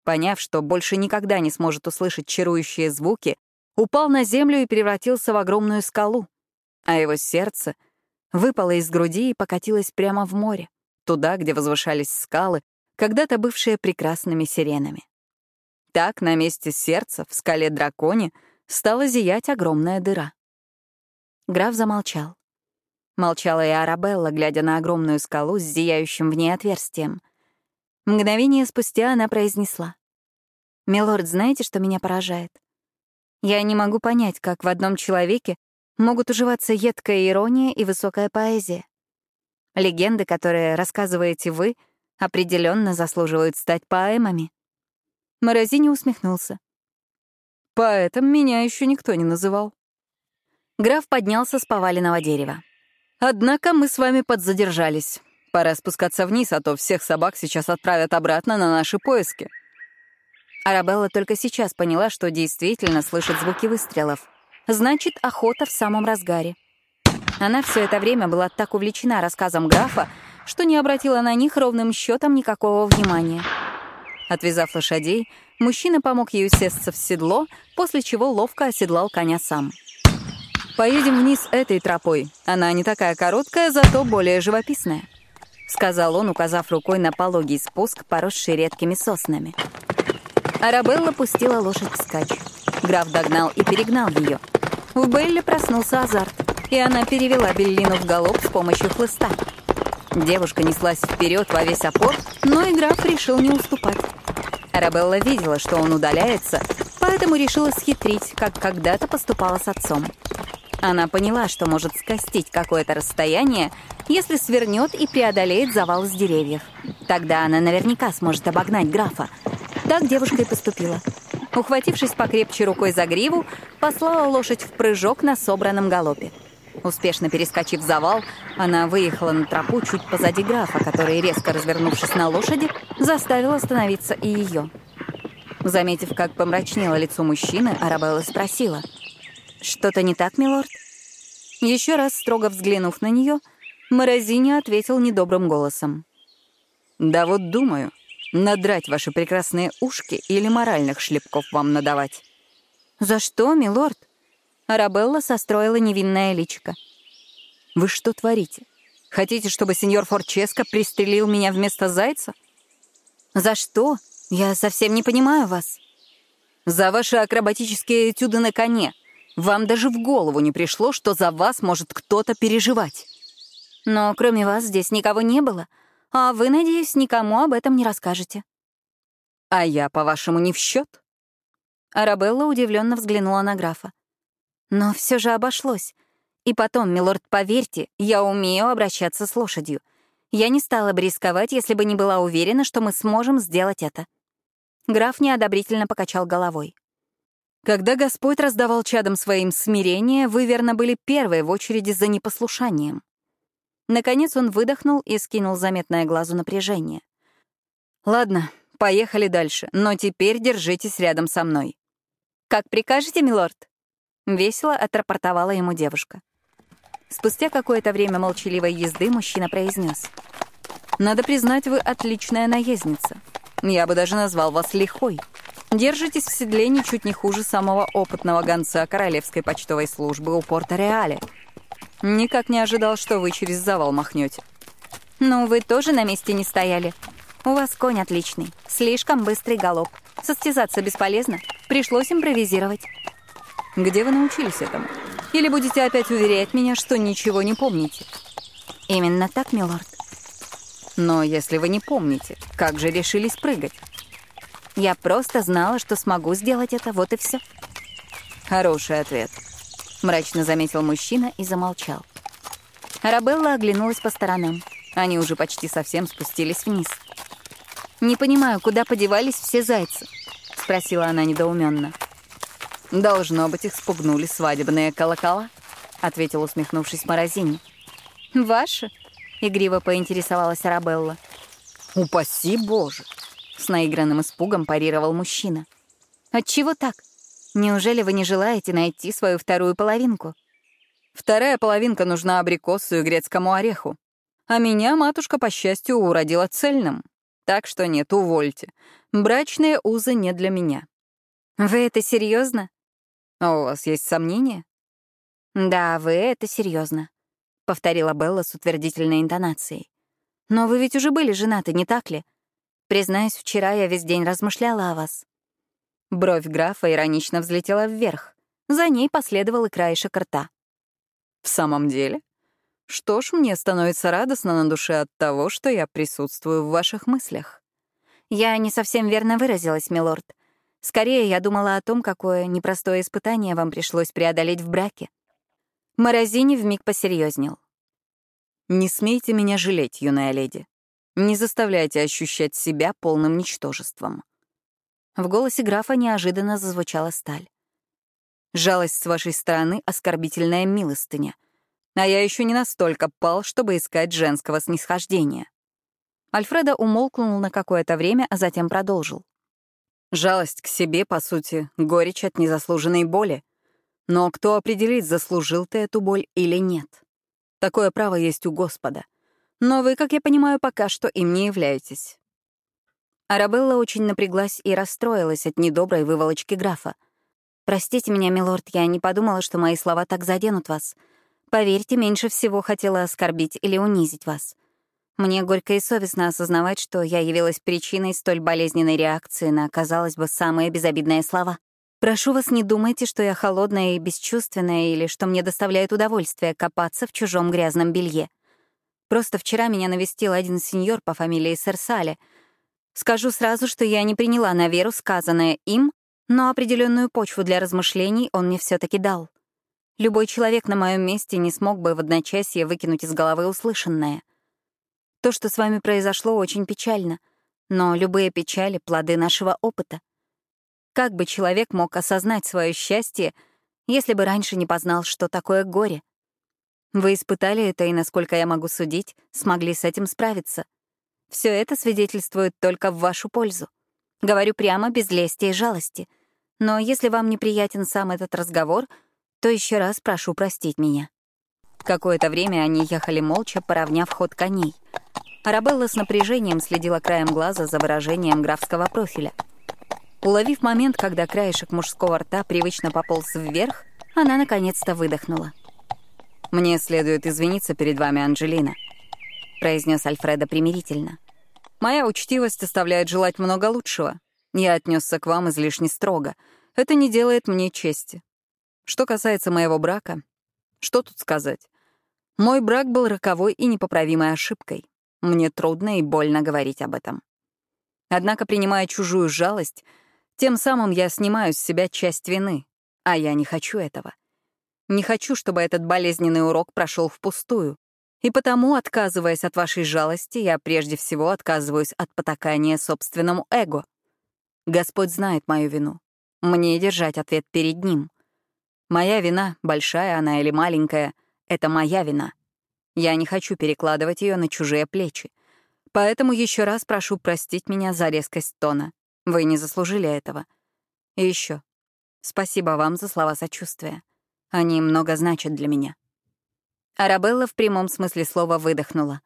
A: Поняв, что больше никогда не сможет услышать чарующие звуки, упал на землю и превратился в огромную скалу, а его сердце выпало из груди и покатилось прямо в море, туда, где возвышались скалы, когда-то бывшие прекрасными сиренами. Так на месте сердца в скале драконе стала зиять огромная дыра. Граф замолчал. Молчала и Арабелла, глядя на огромную скалу с зияющим в ней отверстием. Мгновение спустя она произнесла. «Милорд, знаете, что меня поражает? Я не могу понять, как в одном человеке могут уживаться едкая ирония и высокая поэзия. Легенды, которые рассказываете вы, определенно заслуживают стать поэмами. Морозини усмехнулся.
B: Поэтом меня еще никто не называл.
A: Граф поднялся с поваленного дерева.
B: Однако мы с вами подзадержались. Пора спускаться вниз, а то всех собак сейчас отправят обратно на наши поиски.
A: Арабелла только сейчас поняла, что действительно слышит звуки выстрелов. Значит, охота в самом разгаре. Она все это время была так увлечена рассказом графа, что не обратила на них ровным счетом никакого внимания. Отвязав лошадей, мужчина помог ей усесться в седло, после чего ловко оседлал коня сам.
B: «Поедем вниз этой тропой. Она не такая короткая, зато более живописная», — сказал он, указав рукой на пологий спуск, поросший редкими соснами.
A: Арабелла пустила лошадь вскачь. Граф догнал и перегнал ее. В Белле проснулся азарт, и она перевела Беллину в галоп с помощью хлыста. Девушка неслась вперед во весь опор, но и граф решил не уступать. Арабелла видела, что он удаляется, поэтому решила схитрить, как когда-то поступала с отцом. Она поняла, что может скостить какое-то расстояние, если свернет и преодолеет завал из деревьев. Тогда она наверняка сможет обогнать графа, так девушка и поступила. Ухватившись покрепче рукой за гриву, послала лошадь в прыжок на собранном галопе. Успешно перескочив завал, она выехала на тропу чуть позади графа, который, резко развернувшись на лошади, заставил остановиться и ее. Заметив, как помрачнело лицо мужчины, Арабелла спросила. «Что-то не так, милорд?» Еще раз строго взглянув на нее, Морозини ответил недобрым голосом.
B: «Да вот думаю, Надрать ваши прекрасные ушки или моральных шлепков вам надавать?
A: За что, милорд? Арабелла состроила невинное личико.
B: Вы что творите? Хотите, чтобы сеньор Форческо пристрелил меня вместо зайца?
A: За что? Я совсем не понимаю вас.
B: За ваши акробатические этюды на коне. Вам даже в голову не пришло, что за вас может кто-то переживать.
A: Но кроме вас здесь никого не было — а вы, надеюсь, никому об этом не расскажете.
B: А я, по-вашему, не в счет?
A: Арабелла удивленно взглянула на графа. Но все же обошлось. И потом, милорд, поверьте, я умею обращаться с лошадью. Я не стала бы рисковать, если бы не была уверена, что мы сможем сделать это. Граф неодобрительно покачал головой.
B: Когда Господь раздавал чадам своим смирение, вы, верно, были первой в очереди за непослушанием.
A: Наконец он выдохнул и скинул заметное глазу напряжение.
B: «Ладно, поехали дальше, но теперь держитесь рядом со мной».
A: «Как прикажете, милорд?» — весело отрапортовала ему девушка. Спустя какое-то время молчаливой езды мужчина произнес:
B: «Надо признать, вы отличная наездница. Я бы даже назвал вас лихой. Держитесь в седле ничуть не хуже самого опытного гонца Королевской почтовой службы у порта Реале. Никак не ожидал, что вы через завал махнете.
A: Ну, вы тоже на месте не стояли. У вас конь отличный, слишком быстрый галоп. Состязаться бесполезно, пришлось импровизировать.
B: Где вы научились этому? Или будете опять уверять меня, что ничего не помните?
A: Именно так, милорд.
B: Но если вы не помните, как же решились прыгать?
A: Я просто знала, что смогу сделать это, вот и все.
B: Хороший ответ. — мрачно заметил мужчина и замолчал.
A: Арабелла оглянулась по сторонам. Они уже почти совсем спустились вниз. «Не понимаю, куда подевались все зайцы?» — спросила она недоуменно.
B: «Должно быть, их спугнули свадебные колокола», — ответил, усмехнувшись Морозини.
A: «Ваши?» — игриво поинтересовалась Арабелла.
B: «Упаси Боже!» — с наигранным испугом парировал мужчина.
A: «Отчего так?» Неужели вы не желаете найти свою вторую половинку?
B: Вторая половинка нужна абрикосу и грецкому ореху. А меня матушка, по счастью, уродила цельным. Так что нет, увольте. Брачные узы не для меня.
A: Вы это серьезно?
B: А у вас есть сомнения?
A: Да, вы это серьезно, повторила Белла с утвердительной интонацией. Но вы ведь уже были женаты, не так ли? Признаюсь, вчера я весь день размышляла о вас. Бровь графа иронично взлетела вверх. За ней последовал и краешек рта.
B: «В самом деле? Что ж, мне становится радостно на душе от того, что я присутствую в ваших мыслях.
A: Я не совсем верно выразилась, милорд. Скорее, я думала о том, какое непростое испытание вам пришлось преодолеть в браке. Морозини вмиг посерьезнел.
B: «Не смейте меня жалеть, юная леди. Не заставляйте ощущать себя полным ничтожеством».
A: В голосе графа неожиданно зазвучала сталь.
B: «Жалость с вашей стороны — оскорбительная милостыня. А я еще не настолько пал, чтобы искать женского снисхождения».
A: Альфреда умолкнул на какое-то время, а затем продолжил.
B: Жалость к себе, по сути, горечь от незаслуженной боли. Но кто определит, заслужил ты эту боль или нет? Такое право есть у Господа. Но вы, как я понимаю, пока что им не являетесь.
A: Арабелла очень напряглась и расстроилась от недоброй выволочки графа. «Простите меня, милорд, я не подумала, что мои слова так заденут вас. Поверьте, меньше всего хотела оскорбить или унизить вас. Мне горько и совестно осознавать, что я явилась причиной столь болезненной реакции на, казалось бы, самые безобидные слова. Прошу вас, не думайте, что я холодная и бесчувственная или что мне доставляет удовольствие копаться в чужом грязном белье. Просто вчера меня навестил один сеньор по фамилии Серсале. Скажу сразу, что я не приняла на веру сказанное им, но определенную почву для размышлений он мне все таки дал. Любой человек на моем месте не смог бы в одночасье выкинуть из головы услышанное. То, что с вами произошло, очень печально, но любые печали — плоды нашего опыта. Как бы человек мог осознать свое счастье, если бы раньше не познал, что такое горе? Вы испытали это, и, насколько я могу судить, смогли с этим справиться. Все это свидетельствует только в вашу пользу. Говорю прямо, без лести и жалости. Но если вам неприятен сам этот разговор, то еще раз прошу простить меня. Какое-то время они ехали молча, поравняв ход коней. Арабелла с напряжением следила краем глаза за выражением графского профиля. Уловив момент, когда краешек мужского рта привычно пополз вверх, она наконец-то выдохнула.
B: «Мне следует извиниться перед вами, Анджелина», — произнес Альфреда примирительно. «Моя учтивость оставляет желать много лучшего. Я отнесся к вам излишне строго. Это не делает мне чести. Что касается моего брака, что тут сказать? Мой брак был роковой и непоправимой ошибкой. Мне трудно и больно говорить об этом. Однако, принимая чужую жалость, тем самым я снимаю с себя часть вины, а я не хочу этого. Не хочу, чтобы этот болезненный урок прошел впустую. И потому, отказываясь от вашей жалости, я прежде всего отказываюсь от потакания собственному эго. Господь знает мою вину. Мне держать ответ перед Ним. Моя вина, большая она или маленькая, это моя вина. Я не хочу перекладывать ее на чужие плечи. Поэтому еще раз прошу простить меня за резкость тона. Вы не заслужили этого. И еще. Спасибо вам за слова сочувствия. Они много значат для меня. Арабелла в прямом смысле слова выдохнула.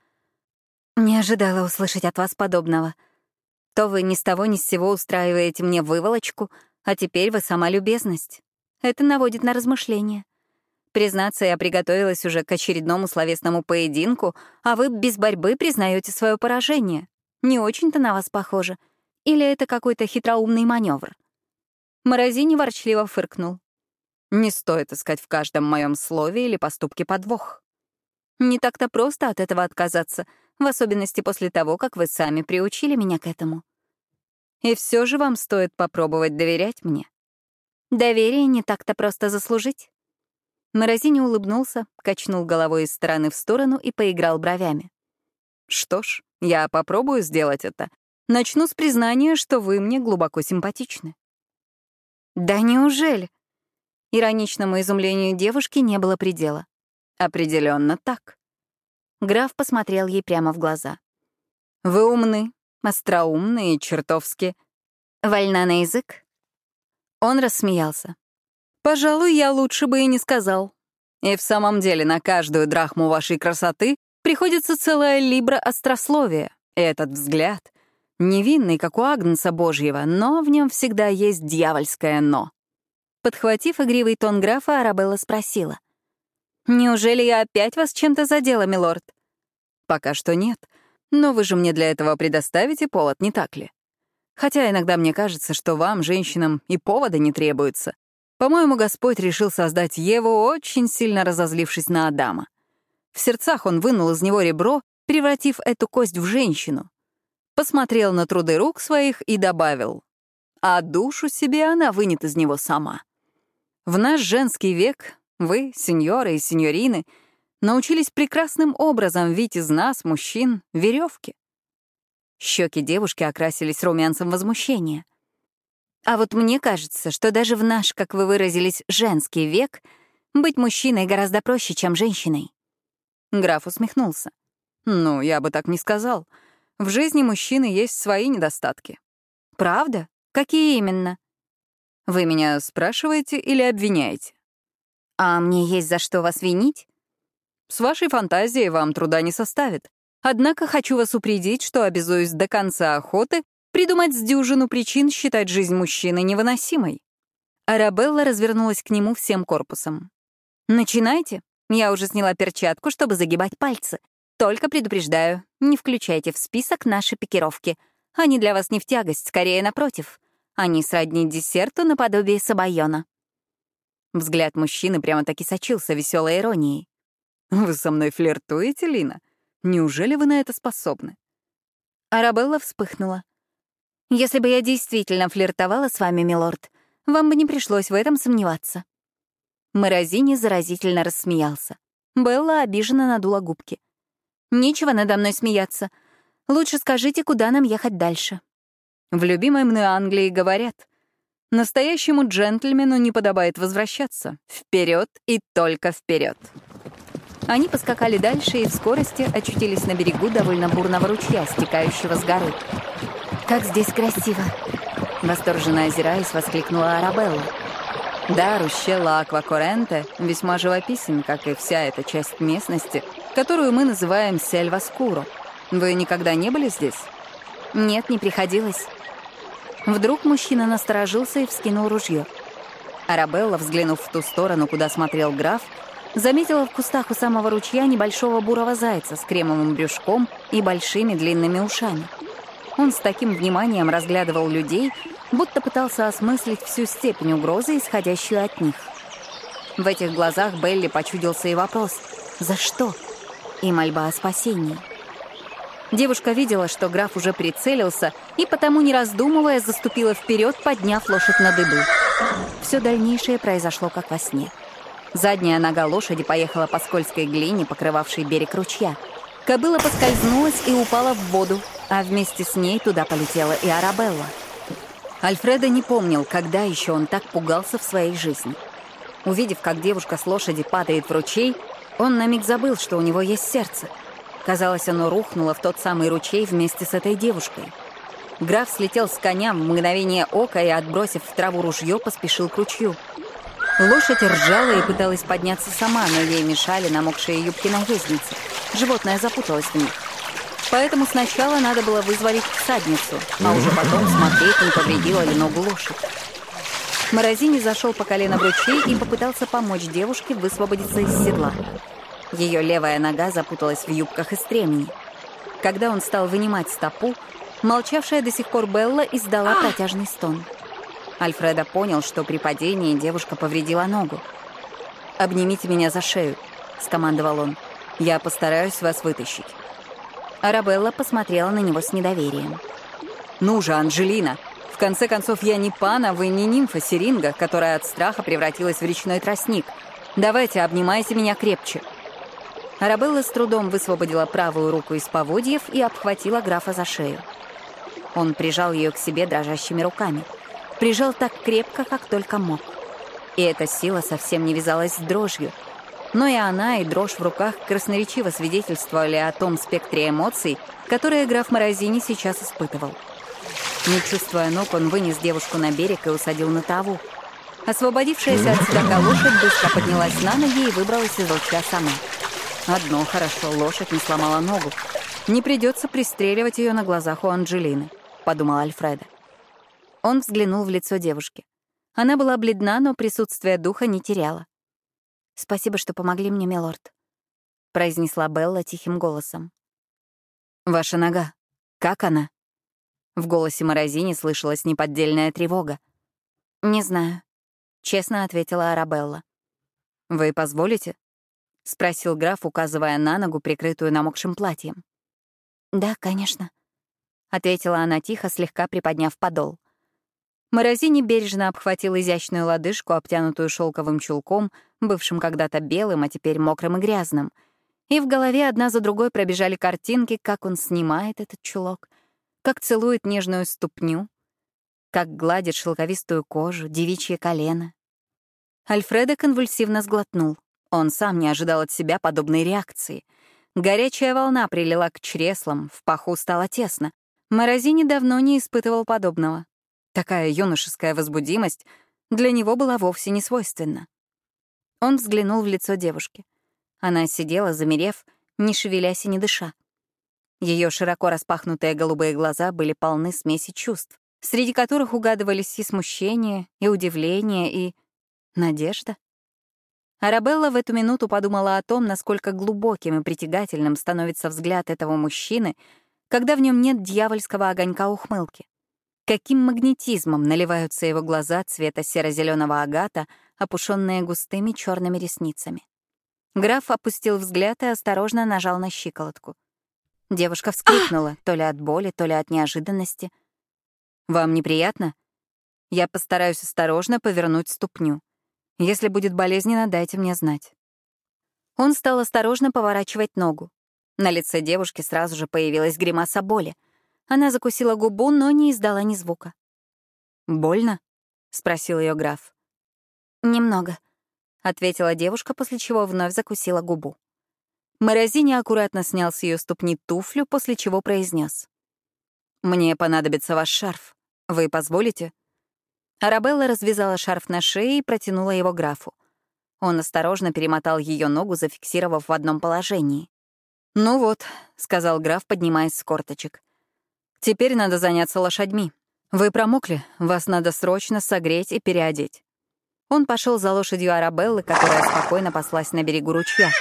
B: «Не ожидала услышать от вас подобного. То вы ни с того ни с сего устраиваете мне выволочку, а теперь вы сама любезность. Это наводит на размышления. Признаться, я приготовилась уже к очередному словесному поединку, а вы без борьбы признаете свое поражение. Не очень-то на вас похоже. Или это какой-то хитроумный маневр? Морозини ворчливо фыркнул. Не стоит искать в каждом моем слове или поступке подвох. Не так-то просто от этого отказаться, в особенности после того, как вы сами приучили меня к этому. И все же вам стоит попробовать доверять мне. Доверие не так-то просто заслужить. Морозини улыбнулся, качнул головой из стороны в сторону и поиграл бровями. «Что ж, я попробую сделать это. Начну с признания, что вы мне глубоко симпатичны». «Да неужели?» Ироничному изумлению девушки не было предела. Определенно так. Граф посмотрел ей прямо в глаза. «Вы умны, остроумны и чертовски...» «Вольна на язык?» Он рассмеялся. Пожалуй, я лучше бы и не сказал. И в самом деле на каждую драхму вашей красоты приходится целая либра острословия. И этот взгляд, невинный, как у Агнца Божьего, но в нем всегда есть дьявольское «но». Подхватив игривый тон графа, Арабелла спросила. «Неужели я опять вас чем-то задела, милорд?» «Пока что нет. Но вы же мне для этого предоставите повод, не так ли? Хотя иногда мне кажется, что вам, женщинам, и повода не требуется. По-моему, Господь решил создать Еву, очень сильно разозлившись на Адама. В сердцах он вынул из него ребро, превратив эту кость в женщину. посмотрел на труды рук своих и добавил, а душу себе она вынет из него сама. В наш женский век вы, сеньоры и сеньорины, научились прекрасным образом видеть из нас, мужчин, веревки. Щеки девушки окрасились румянцем возмущения. А вот мне кажется, что даже в наш, как вы выразились, женский век быть мужчиной гораздо проще, чем женщиной. Граф усмехнулся. Ну, я бы так не сказал. В жизни мужчины есть свои недостатки. Правда? Какие именно? Вы меня спрашиваете или обвиняете? А мне есть за что вас винить? С вашей фантазией вам труда не составит. Однако хочу вас упредить, что обязуюсь до конца охоты придумать с дюжину причин считать жизнь мужчины невыносимой. Арабелла развернулась к нему всем корпусом. «Начинайте. Я уже сняла перчатку, чтобы загибать пальцы. Только предупреждаю, не включайте в список наши пикировки. Они для вас не в тягость, скорее напротив. Они сродни десерту наподобие сабайона». Взгляд мужчины прямо-таки сочился веселой иронией. «Вы со мной флиртуете, Лина? Неужели вы на это способны? Арабелла вспыхнула. Если бы я действительно флиртовала с вами, милорд, вам бы не пришлось в этом сомневаться. Морозини заразительно рассмеялся. Белла обиженно надула губки. «Нечего надо мной смеяться. Лучше скажите, куда нам ехать дальше». В любимой мной Англии говорят, настоящему джентльмену не подобает возвращаться. Вперед и только вперед. Они поскакали дальше и в скорости очутились на берегу довольно бурного ручья, стекающего с горы. «Как здесь красиво!» Восторженно озираясь, воскликнула Арабелла. Да, Рущелла Аквакоренте весьма живописен, как и вся эта часть местности, которую мы называем Сельваскуро. Вы никогда не были здесь? Нет, не приходилось. Вдруг мужчина насторожился и вскинул ружье. Арабелла, взглянув в ту сторону, куда смотрел граф, заметила в кустах у самого ручья небольшого бурого зайца с кремовым брюшком и большими длинными ушами. Он с таким вниманием разглядывал людей, будто пытался осмыслить всю степень угрозы, исходящую от них. В этих глазах Белли почудился и вопрос «За что?» и мольба о спасении. Девушка видела, что граф уже прицелился, и потому, не раздумывая, заступила вперед, подняв лошадь на дыбы. Все дальнейшее произошло как во сне — Задняя нога лошади поехала по скользкой глине, покрывавшей берег ручья. Кобыла поскользнулась и упала в воду, а вместе с ней туда полетела и Арабелла. Альфреда не помнил, когда еще он так пугался в своей жизни. Увидев, как девушка с лошади падает в ручей, он на миг забыл, что у него есть сердце. Казалось, оно рухнуло в тот самый ручей вместе с этой девушкой. Граф слетел с коня в мгновение ока и, отбросив в траву ружье, поспешил к ручью. Лошадь ржала и пыталась подняться сама, но ей мешали намокшие юбки наездницы. Животное запуталось в них. Поэтому сначала надо было вызволить всадницу, а уже потом смотреть, не повредила ли ногу лошадь. Морозини зашел по колено в ручей и попытался помочь девушке высвободиться из седла. Ее левая нога запуталась в юбках и стремени. Когда он стал вынимать стопу, молчавшая до сих пор Белла издала протяжный стон. Альфреда понял, что при падении девушка повредила ногу. «Обнимите меня за шею», — скомандовал он. «Я постараюсь вас вытащить». Арабелла посмотрела на него с недоверием. «Ну же, Анжелина! В конце концов, я не пана, вы не нимфа Серинга, которая от страха превратилась в речной тростник. Давайте, обнимайте меня крепче». Арабелла с трудом высвободила правую руку из поводьев и обхватила графа за шею. Он прижал ее к себе дрожащими руками — Прижал так крепко, как только мог. И эта сила совсем не вязалась с дрожью. Но и она, и дрожь в руках красноречиво свидетельствовали о том спектре эмоций, которые граф Морозини сейчас испытывал. Не чувствуя ног, он вынес девушку на берег и усадил на траву. Освободившаяся от седока лошадь быстро поднялась на ноги и выбралась из ручья сама. Одно хорошо, лошадь не сломала ногу. Не придется пристреливать ее на глазах у Анджелины, подумал Альфреда. Он взглянул в лицо девушки. Она была бледна, но присутствие духа не теряла. «Спасибо, что помогли мне, милорд», — произнесла Белла тихим голосом. «Ваша нога. Как она?» В голосе Морозини слышалась неподдельная тревога. «Не знаю», — честно ответила Арабелла. «Вы позволите?» — спросил граф, указывая на ногу, прикрытую намокшим платьем. «Да, конечно».
A: — ответила она тихо, слегка приподняв подол. Морозини бережно обхватил изящную лодыжку, обтянутую шелковым чулком, бывшим когда-то белым, а теперь мокрым и грязным. И в голове одна за другой пробежали картинки, как он снимает этот чулок, как целует нежную ступню, как гладит шелковистую кожу, девичье колено. Альфредо конвульсивно сглотнул. Он сам не ожидал от себя подобной реакции. Горячая волна прилила к чреслам, в паху стало тесно. Морозини давно не испытывал подобного. Такая юношеская возбудимость для него была вовсе не свойственна. Он взглянул в лицо девушки. Она сидела, замерев, не шевелясь и не дыша. Ее широко распахнутые голубые глаза были полны смеси чувств, среди которых угадывались и смущение, и удивление, и надежда. Арабелла в эту минуту подумала о том, насколько глубоким и притягательным становится взгляд этого мужчины, когда в нем нет дьявольского огонька ухмылки. Каким магнетизмом наливаются его глаза цвета серо-зеленого агата, опушенные густыми черными ресницами. Граф опустил взгляд и осторожно нажал на щиколотку. Девушка вскрикнула, то ли от боли, то ли от неожиданности. «Вам неприятно?» «Я постараюсь осторожно повернуть ступню. Если будет болезненно, дайте мне знать». Он стал осторожно поворачивать ногу. На лице девушки сразу же появилась гримаса боли. Она закусила губу, но не издала ни звука. «Больно?» — спросил ее граф. «Немного», — ответила девушка, после чего вновь закусила губу. Морозини аккуратно снял с ее ступни туфлю, после чего произнес: «Мне понадобится ваш шарф. Вы позволите?» Арабелла развязала шарф на шее и протянула его графу. Он осторожно перемотал ее ногу, зафиксировав в одном положении. «Ну вот», — сказал граф, поднимаясь с корточек. Теперь надо заняться лошадьми. Вы промокли, вас надо срочно согреть и переодеть. Он пошел за лошадью Арабеллы, которая спокойно паслась на берегу ручья.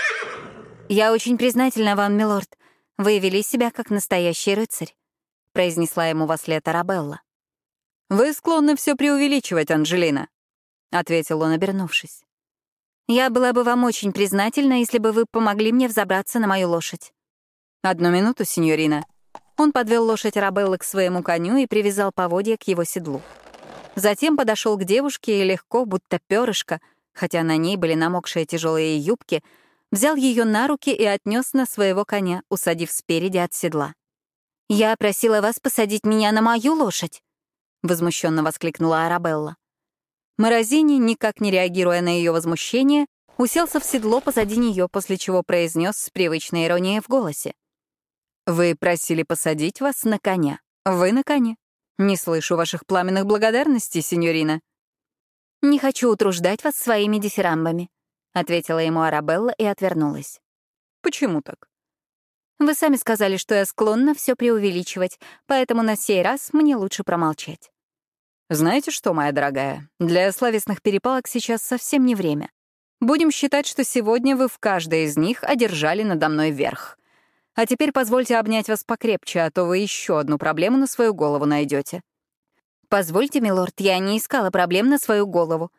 A: «Я очень признательна вам, милорд. Вы вели себя как настоящий рыцарь», — произнесла ему во след Арабелла. «Вы склонны все преувеличивать, Анжелина», — ответил он, обернувшись. «Я была бы вам очень признательна, если бы вы помогли мне взобраться на мою лошадь». «Одну минуту, сеньорина», он подвел лошадь Рабеллы к своему коню и привязал поводья к его седлу. Затем подошел к девушке и легко, будто перышко, хотя на ней были намокшие тяжелые юбки, взял ее на руки и отнес на своего коня, усадив спереди от седла. «Я просила вас посадить меня на мою лошадь», — возмущенно воскликнула Арабелла. Морозини, никак не реагируя на ее возмущение, уселся в седло позади нее, после чего произнес с привычной иронией в голосе. Вы просили посадить вас на коня. Вы на коне. Не слышу ваших пламенных благодарностей, сеньорина. Не хочу утруждать вас своими дифирамбами, ответила ему Арабелла и отвернулась. Почему так? Вы сами сказали, что я склонна все преувеличивать, поэтому на сей раз мне лучше промолчать. Знаете что, моя дорогая, для словесных перепалок сейчас совсем не время. Будем считать, что сегодня вы в каждой из них одержали надо мной верх. А теперь позвольте обнять вас покрепче, а то вы еще одну проблему на свою голову найдете. Позвольте, милорд, я не искала проблем на свою голову.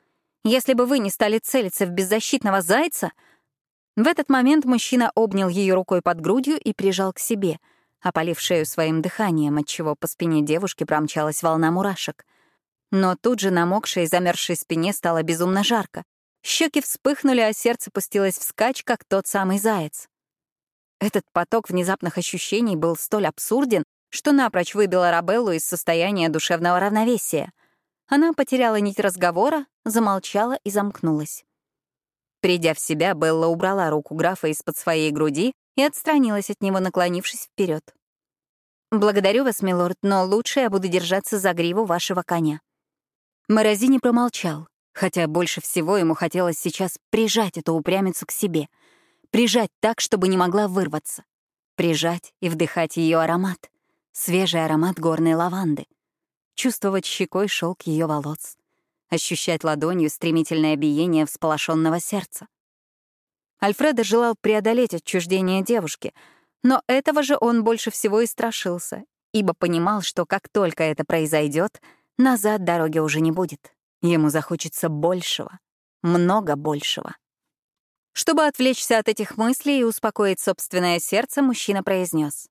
A: Если бы вы не стали целиться в беззащитного зайца... В этот момент мужчина обнял ее рукой под грудью и прижал к себе, опалив шею своим дыханием, отчего по спине девушки промчалась волна мурашек. Но тут же намокшей и замерзшей спине стало безумно жарко. Щеки вспыхнули, а сердце пустилось вскачь, как тот самый заяц. Этот поток внезапных ощущений был столь абсурден, что напрочь выбил Арабеллу из состояния душевного равновесия. Она потеряла нить разговора, замолчала и замкнулась. Придя в себя, Белла убрала руку графа из-под своей груди и отстранилась от него, наклонившись вперед. «Благодарю вас, милорд, но лучше я буду держаться за гриву вашего коня». Морозини промолчал, хотя больше всего ему хотелось сейчас прижать эту упрямицу к себе — Прижать так, чтобы не могла вырваться. Прижать и вдыхать ее аромат. Свежий аромат горной лаванды. Чувствовать щекой шелк ее волос. Ощущать ладонью стремительное биение всполошенного сердца. Альфредо желал преодолеть отчуждение девушки, но этого же он больше всего и страшился, ибо понимал, что как только это произойдет, назад дороги уже не будет. Ему захочется большего, много большего. Чтобы отвлечься от этих мыслей и успокоить собственное сердце, мужчина произнес.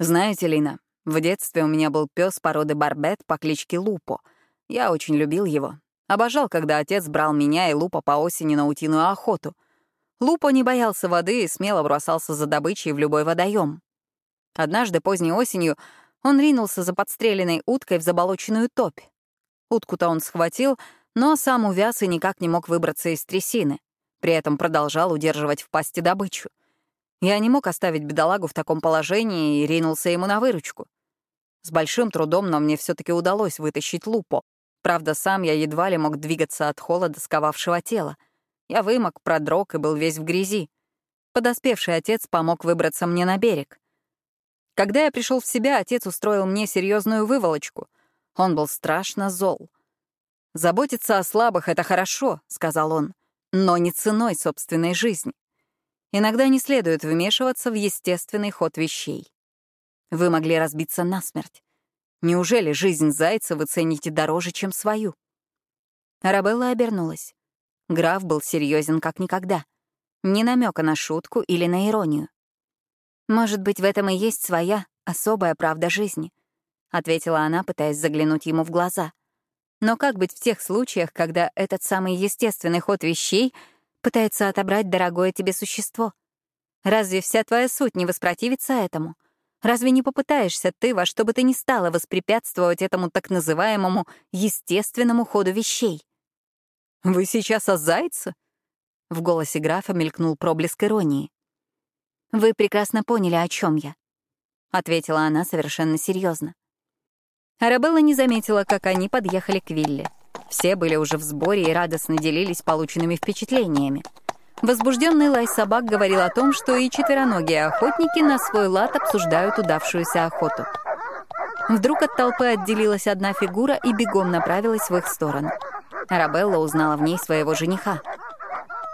A: «Знаете, Лина,
B: В детстве у меня был пес породы барбет по кличке Лупо. Я очень любил его. Обожал, когда отец брал меня и Лупа по осени на утиную охоту. Лупо не боялся воды и смело бросался за добычей в любой водоем. Однажды поздней осенью он ринулся за подстреленной уткой в заболоченную топь. Утку-то он схватил, но сам увяз и никак не мог выбраться из трясины. При этом продолжал удерживать в пасти добычу. Я не мог оставить бедолагу в таком положении и ринулся ему на выручку. С большим трудом, но мне все таки удалось вытащить лупо. Правда, сам я едва ли мог двигаться от холода сковавшего тела. Я вымок, продрог и был весь в грязи. Подоспевший отец помог выбраться мне на берег. Когда я пришел в себя, отец устроил мне серьезную выволочку. Он был страшно зол. «Заботиться о слабых — это хорошо», — сказал он, «но не ценой собственной жизни. Иногда не следует вмешиваться в естественный ход вещей. Вы могли разбиться насмерть. Неужели жизнь зайца вы цените дороже, чем свою?» Арабелла обернулась. Граф был серьезен как никогда. Ни намека на шутку или на иронию. «Может быть, в этом и есть своя особая правда жизни», — ответила она, пытаясь заглянуть ему в глаза. «Но как быть в тех случаях, когда этот самый естественный ход вещей пытается отобрать дорогое тебе существо? Разве вся твоя суть не воспротивится этому? Разве не попытаешься ты во что бы ты ни стало воспрепятствовать этому так называемому естественному ходу вещей?» «Вы сейчас о зайце?» В голосе графа мелькнул проблеск иронии. «Вы прекрасно поняли, о чем я», — ответила она совершенно серьезно. Арабелла не заметила, как они подъехали к вилле. Все были уже в сборе и радостно делились полученными впечатлениями. Возбужденный лай собак говорил о том, что и четвероногие охотники на свой лад обсуждают удавшуюся охоту. Вдруг от толпы отделилась одна фигура и бегом направилась в их сторону. Арабелла узнала в ней своего жениха.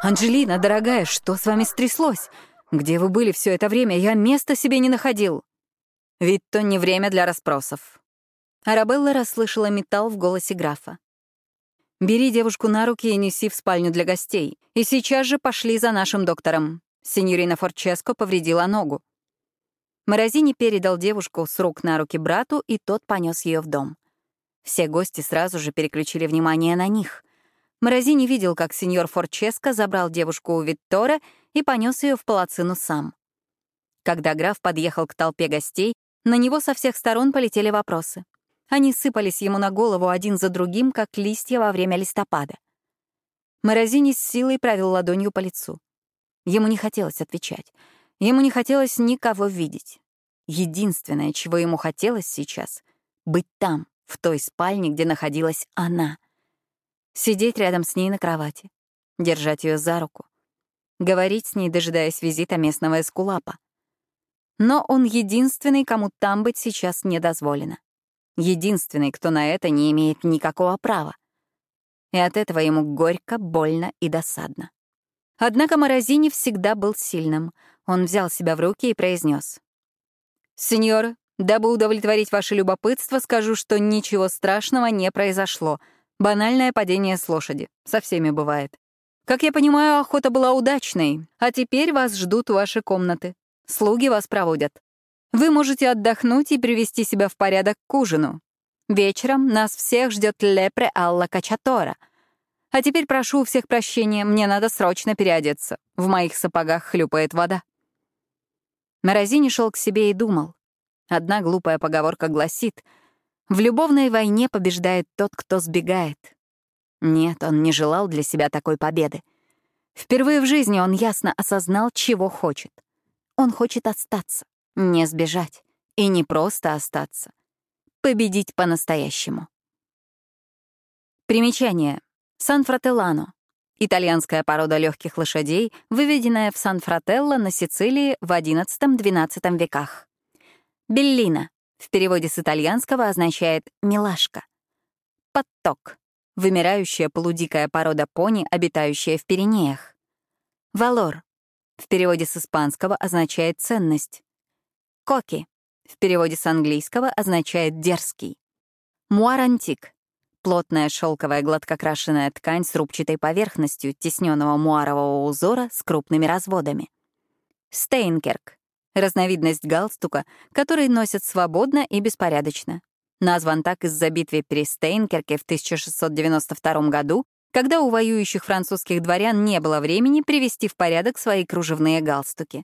B: «Анджелина, дорогая, что с вами стряслось? Где вы были все это время? Я места себе не находил. Ведь то не время для расспросов. Арабелла расслышала металл в голосе графа. «Бери девушку на руки и неси в спальню для гостей. И сейчас же пошли за нашим доктором. Синьорина Форческо повредила ногу». Морозини передал девушку с рук на руки брату, и тот понес ее в дом. Все гости сразу же переключили внимание на них. Морозини видел, как сеньор Форческо забрал девушку у Виттора и понес ее в палацину сам. Когда граф подъехал к толпе гостей, на него со всех сторон полетели вопросы. Они сыпались ему на голову один за другим, как листья во время листопада. Морозини с силой провел ладонью по лицу. Ему не хотелось отвечать. Ему не хотелось никого видеть. Единственное, чего ему хотелось сейчас — быть там, в той спальне, где находилась она. Сидеть рядом с ней на кровати, держать ее за руку, говорить с ней, дожидаясь визита местного эскулапа. Но он единственный, кому там быть сейчас не дозволено. Единственный, кто на это не имеет никакого права. И от этого ему горько, больно и досадно. Однако Морозини всегда был сильным. Он взял себя в руки и произнес: «Сеньоры, дабы удовлетворить ваше любопытство, скажу, что ничего страшного не произошло. Банальное падение с лошади. Со всеми бывает. Как я понимаю, охота была удачной, а теперь вас ждут ваши комнаты. Слуги вас проводят. Вы можете отдохнуть и привести себя в порядок к ужину. Вечером нас всех ждет лепре Алла Качатора. А теперь прошу у всех прощения, мне надо срочно переодеться. В моих сапогах хлюпает вода. Морозини шел к себе и думал. Одна глупая поговорка гласит, «В любовной войне побеждает тот, кто сбегает». Нет, он не желал для себя такой победы. Впервые в жизни он ясно осознал, чего хочет. Он хочет остаться, не сбежать. И не просто остаться. Победить по-настоящему. Примечание. Сан-Фрателлано. Итальянская порода легких лошадей, выведенная в Сан-Фрателло на Сицилии в XI-XII веках. Беллина. В переводе с итальянского означает «милашка». Подток вымирающая полудикая порода пони, обитающая в Пиренеях. Валор в переводе с испанского означает «ценность». Коки в переводе с английского означает «дерзкий». Муарантик — плотная шелковая гладкокрашенная ткань с рубчатой поверхностью тесненного муарового узора с крупными разводами. Стейнкерк —
A: разновидность галстука, который носят свободно и беспорядочно. Назван так из-за битвы при Стейнкерке в 1692 году, когда у воюющих французских дворян не было времени привести в порядок свои кружевные галстуки.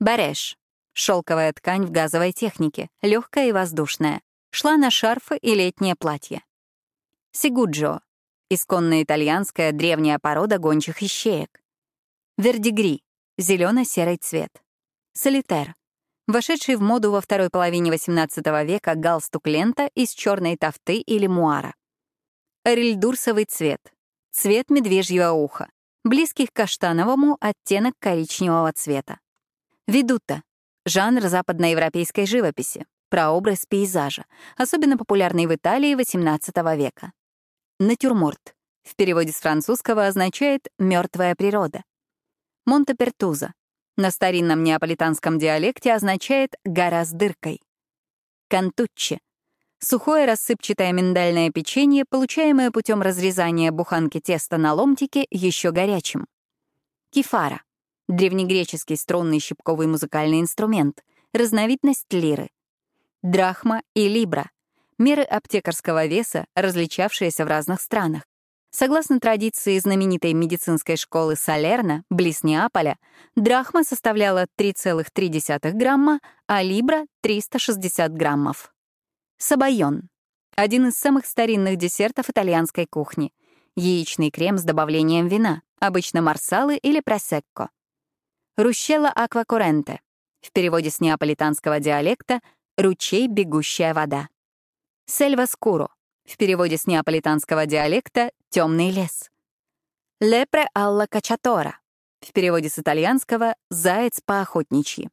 A: Бареш — шелковая ткань в газовой технике, легкая и воздушная, шла на шарфы и летнее платье. Сигуджо — исконно итальянская древняя порода гончих ищеек. Вердигри — зелено-серый цвет. Солитер — вошедший в моду во второй половине XVIII века галстук-лента из черной тафты или муара. Рельдурсовый цвет Цвет медвежьего уха. Близкий к каштановому оттенок коричневого цвета. Ведута — жанр западноевропейской живописи, прообраз пейзажа, особенно популярный в Италии XVIII века. Натюрморт в переводе с французского означает «мертвая природа». Монтепертуза на старинном неаполитанском диалекте означает «гора с дыркой». Кантуччи Сухое рассыпчатое миндальное печенье, получаемое путем разрезания буханки теста на ломтики, еще горячим. Кефара — древнегреческий струнный щипковый музыкальный инструмент, разновидность лиры. Драхма и либра — меры аптекарского веса, различавшиеся в разных странах. Согласно традиции знаменитой медицинской школы Салерна, близ Неаполя, драхма составляла 3,3 грамма, а либра — 360 граммов. Сабайон — один из самых старинных десертов итальянской кухни. Яичный крем с добавлением вина, обычно марсалы или просекко. Рущелла аквакуренте — в переводе с неаполитанского диалекта «ручей, бегущая вода». Сельва скуро — в переводе с неаполитанского диалекта «темный лес». Лепре алла качатора — в переводе с итальянского «заяц по охотничьи».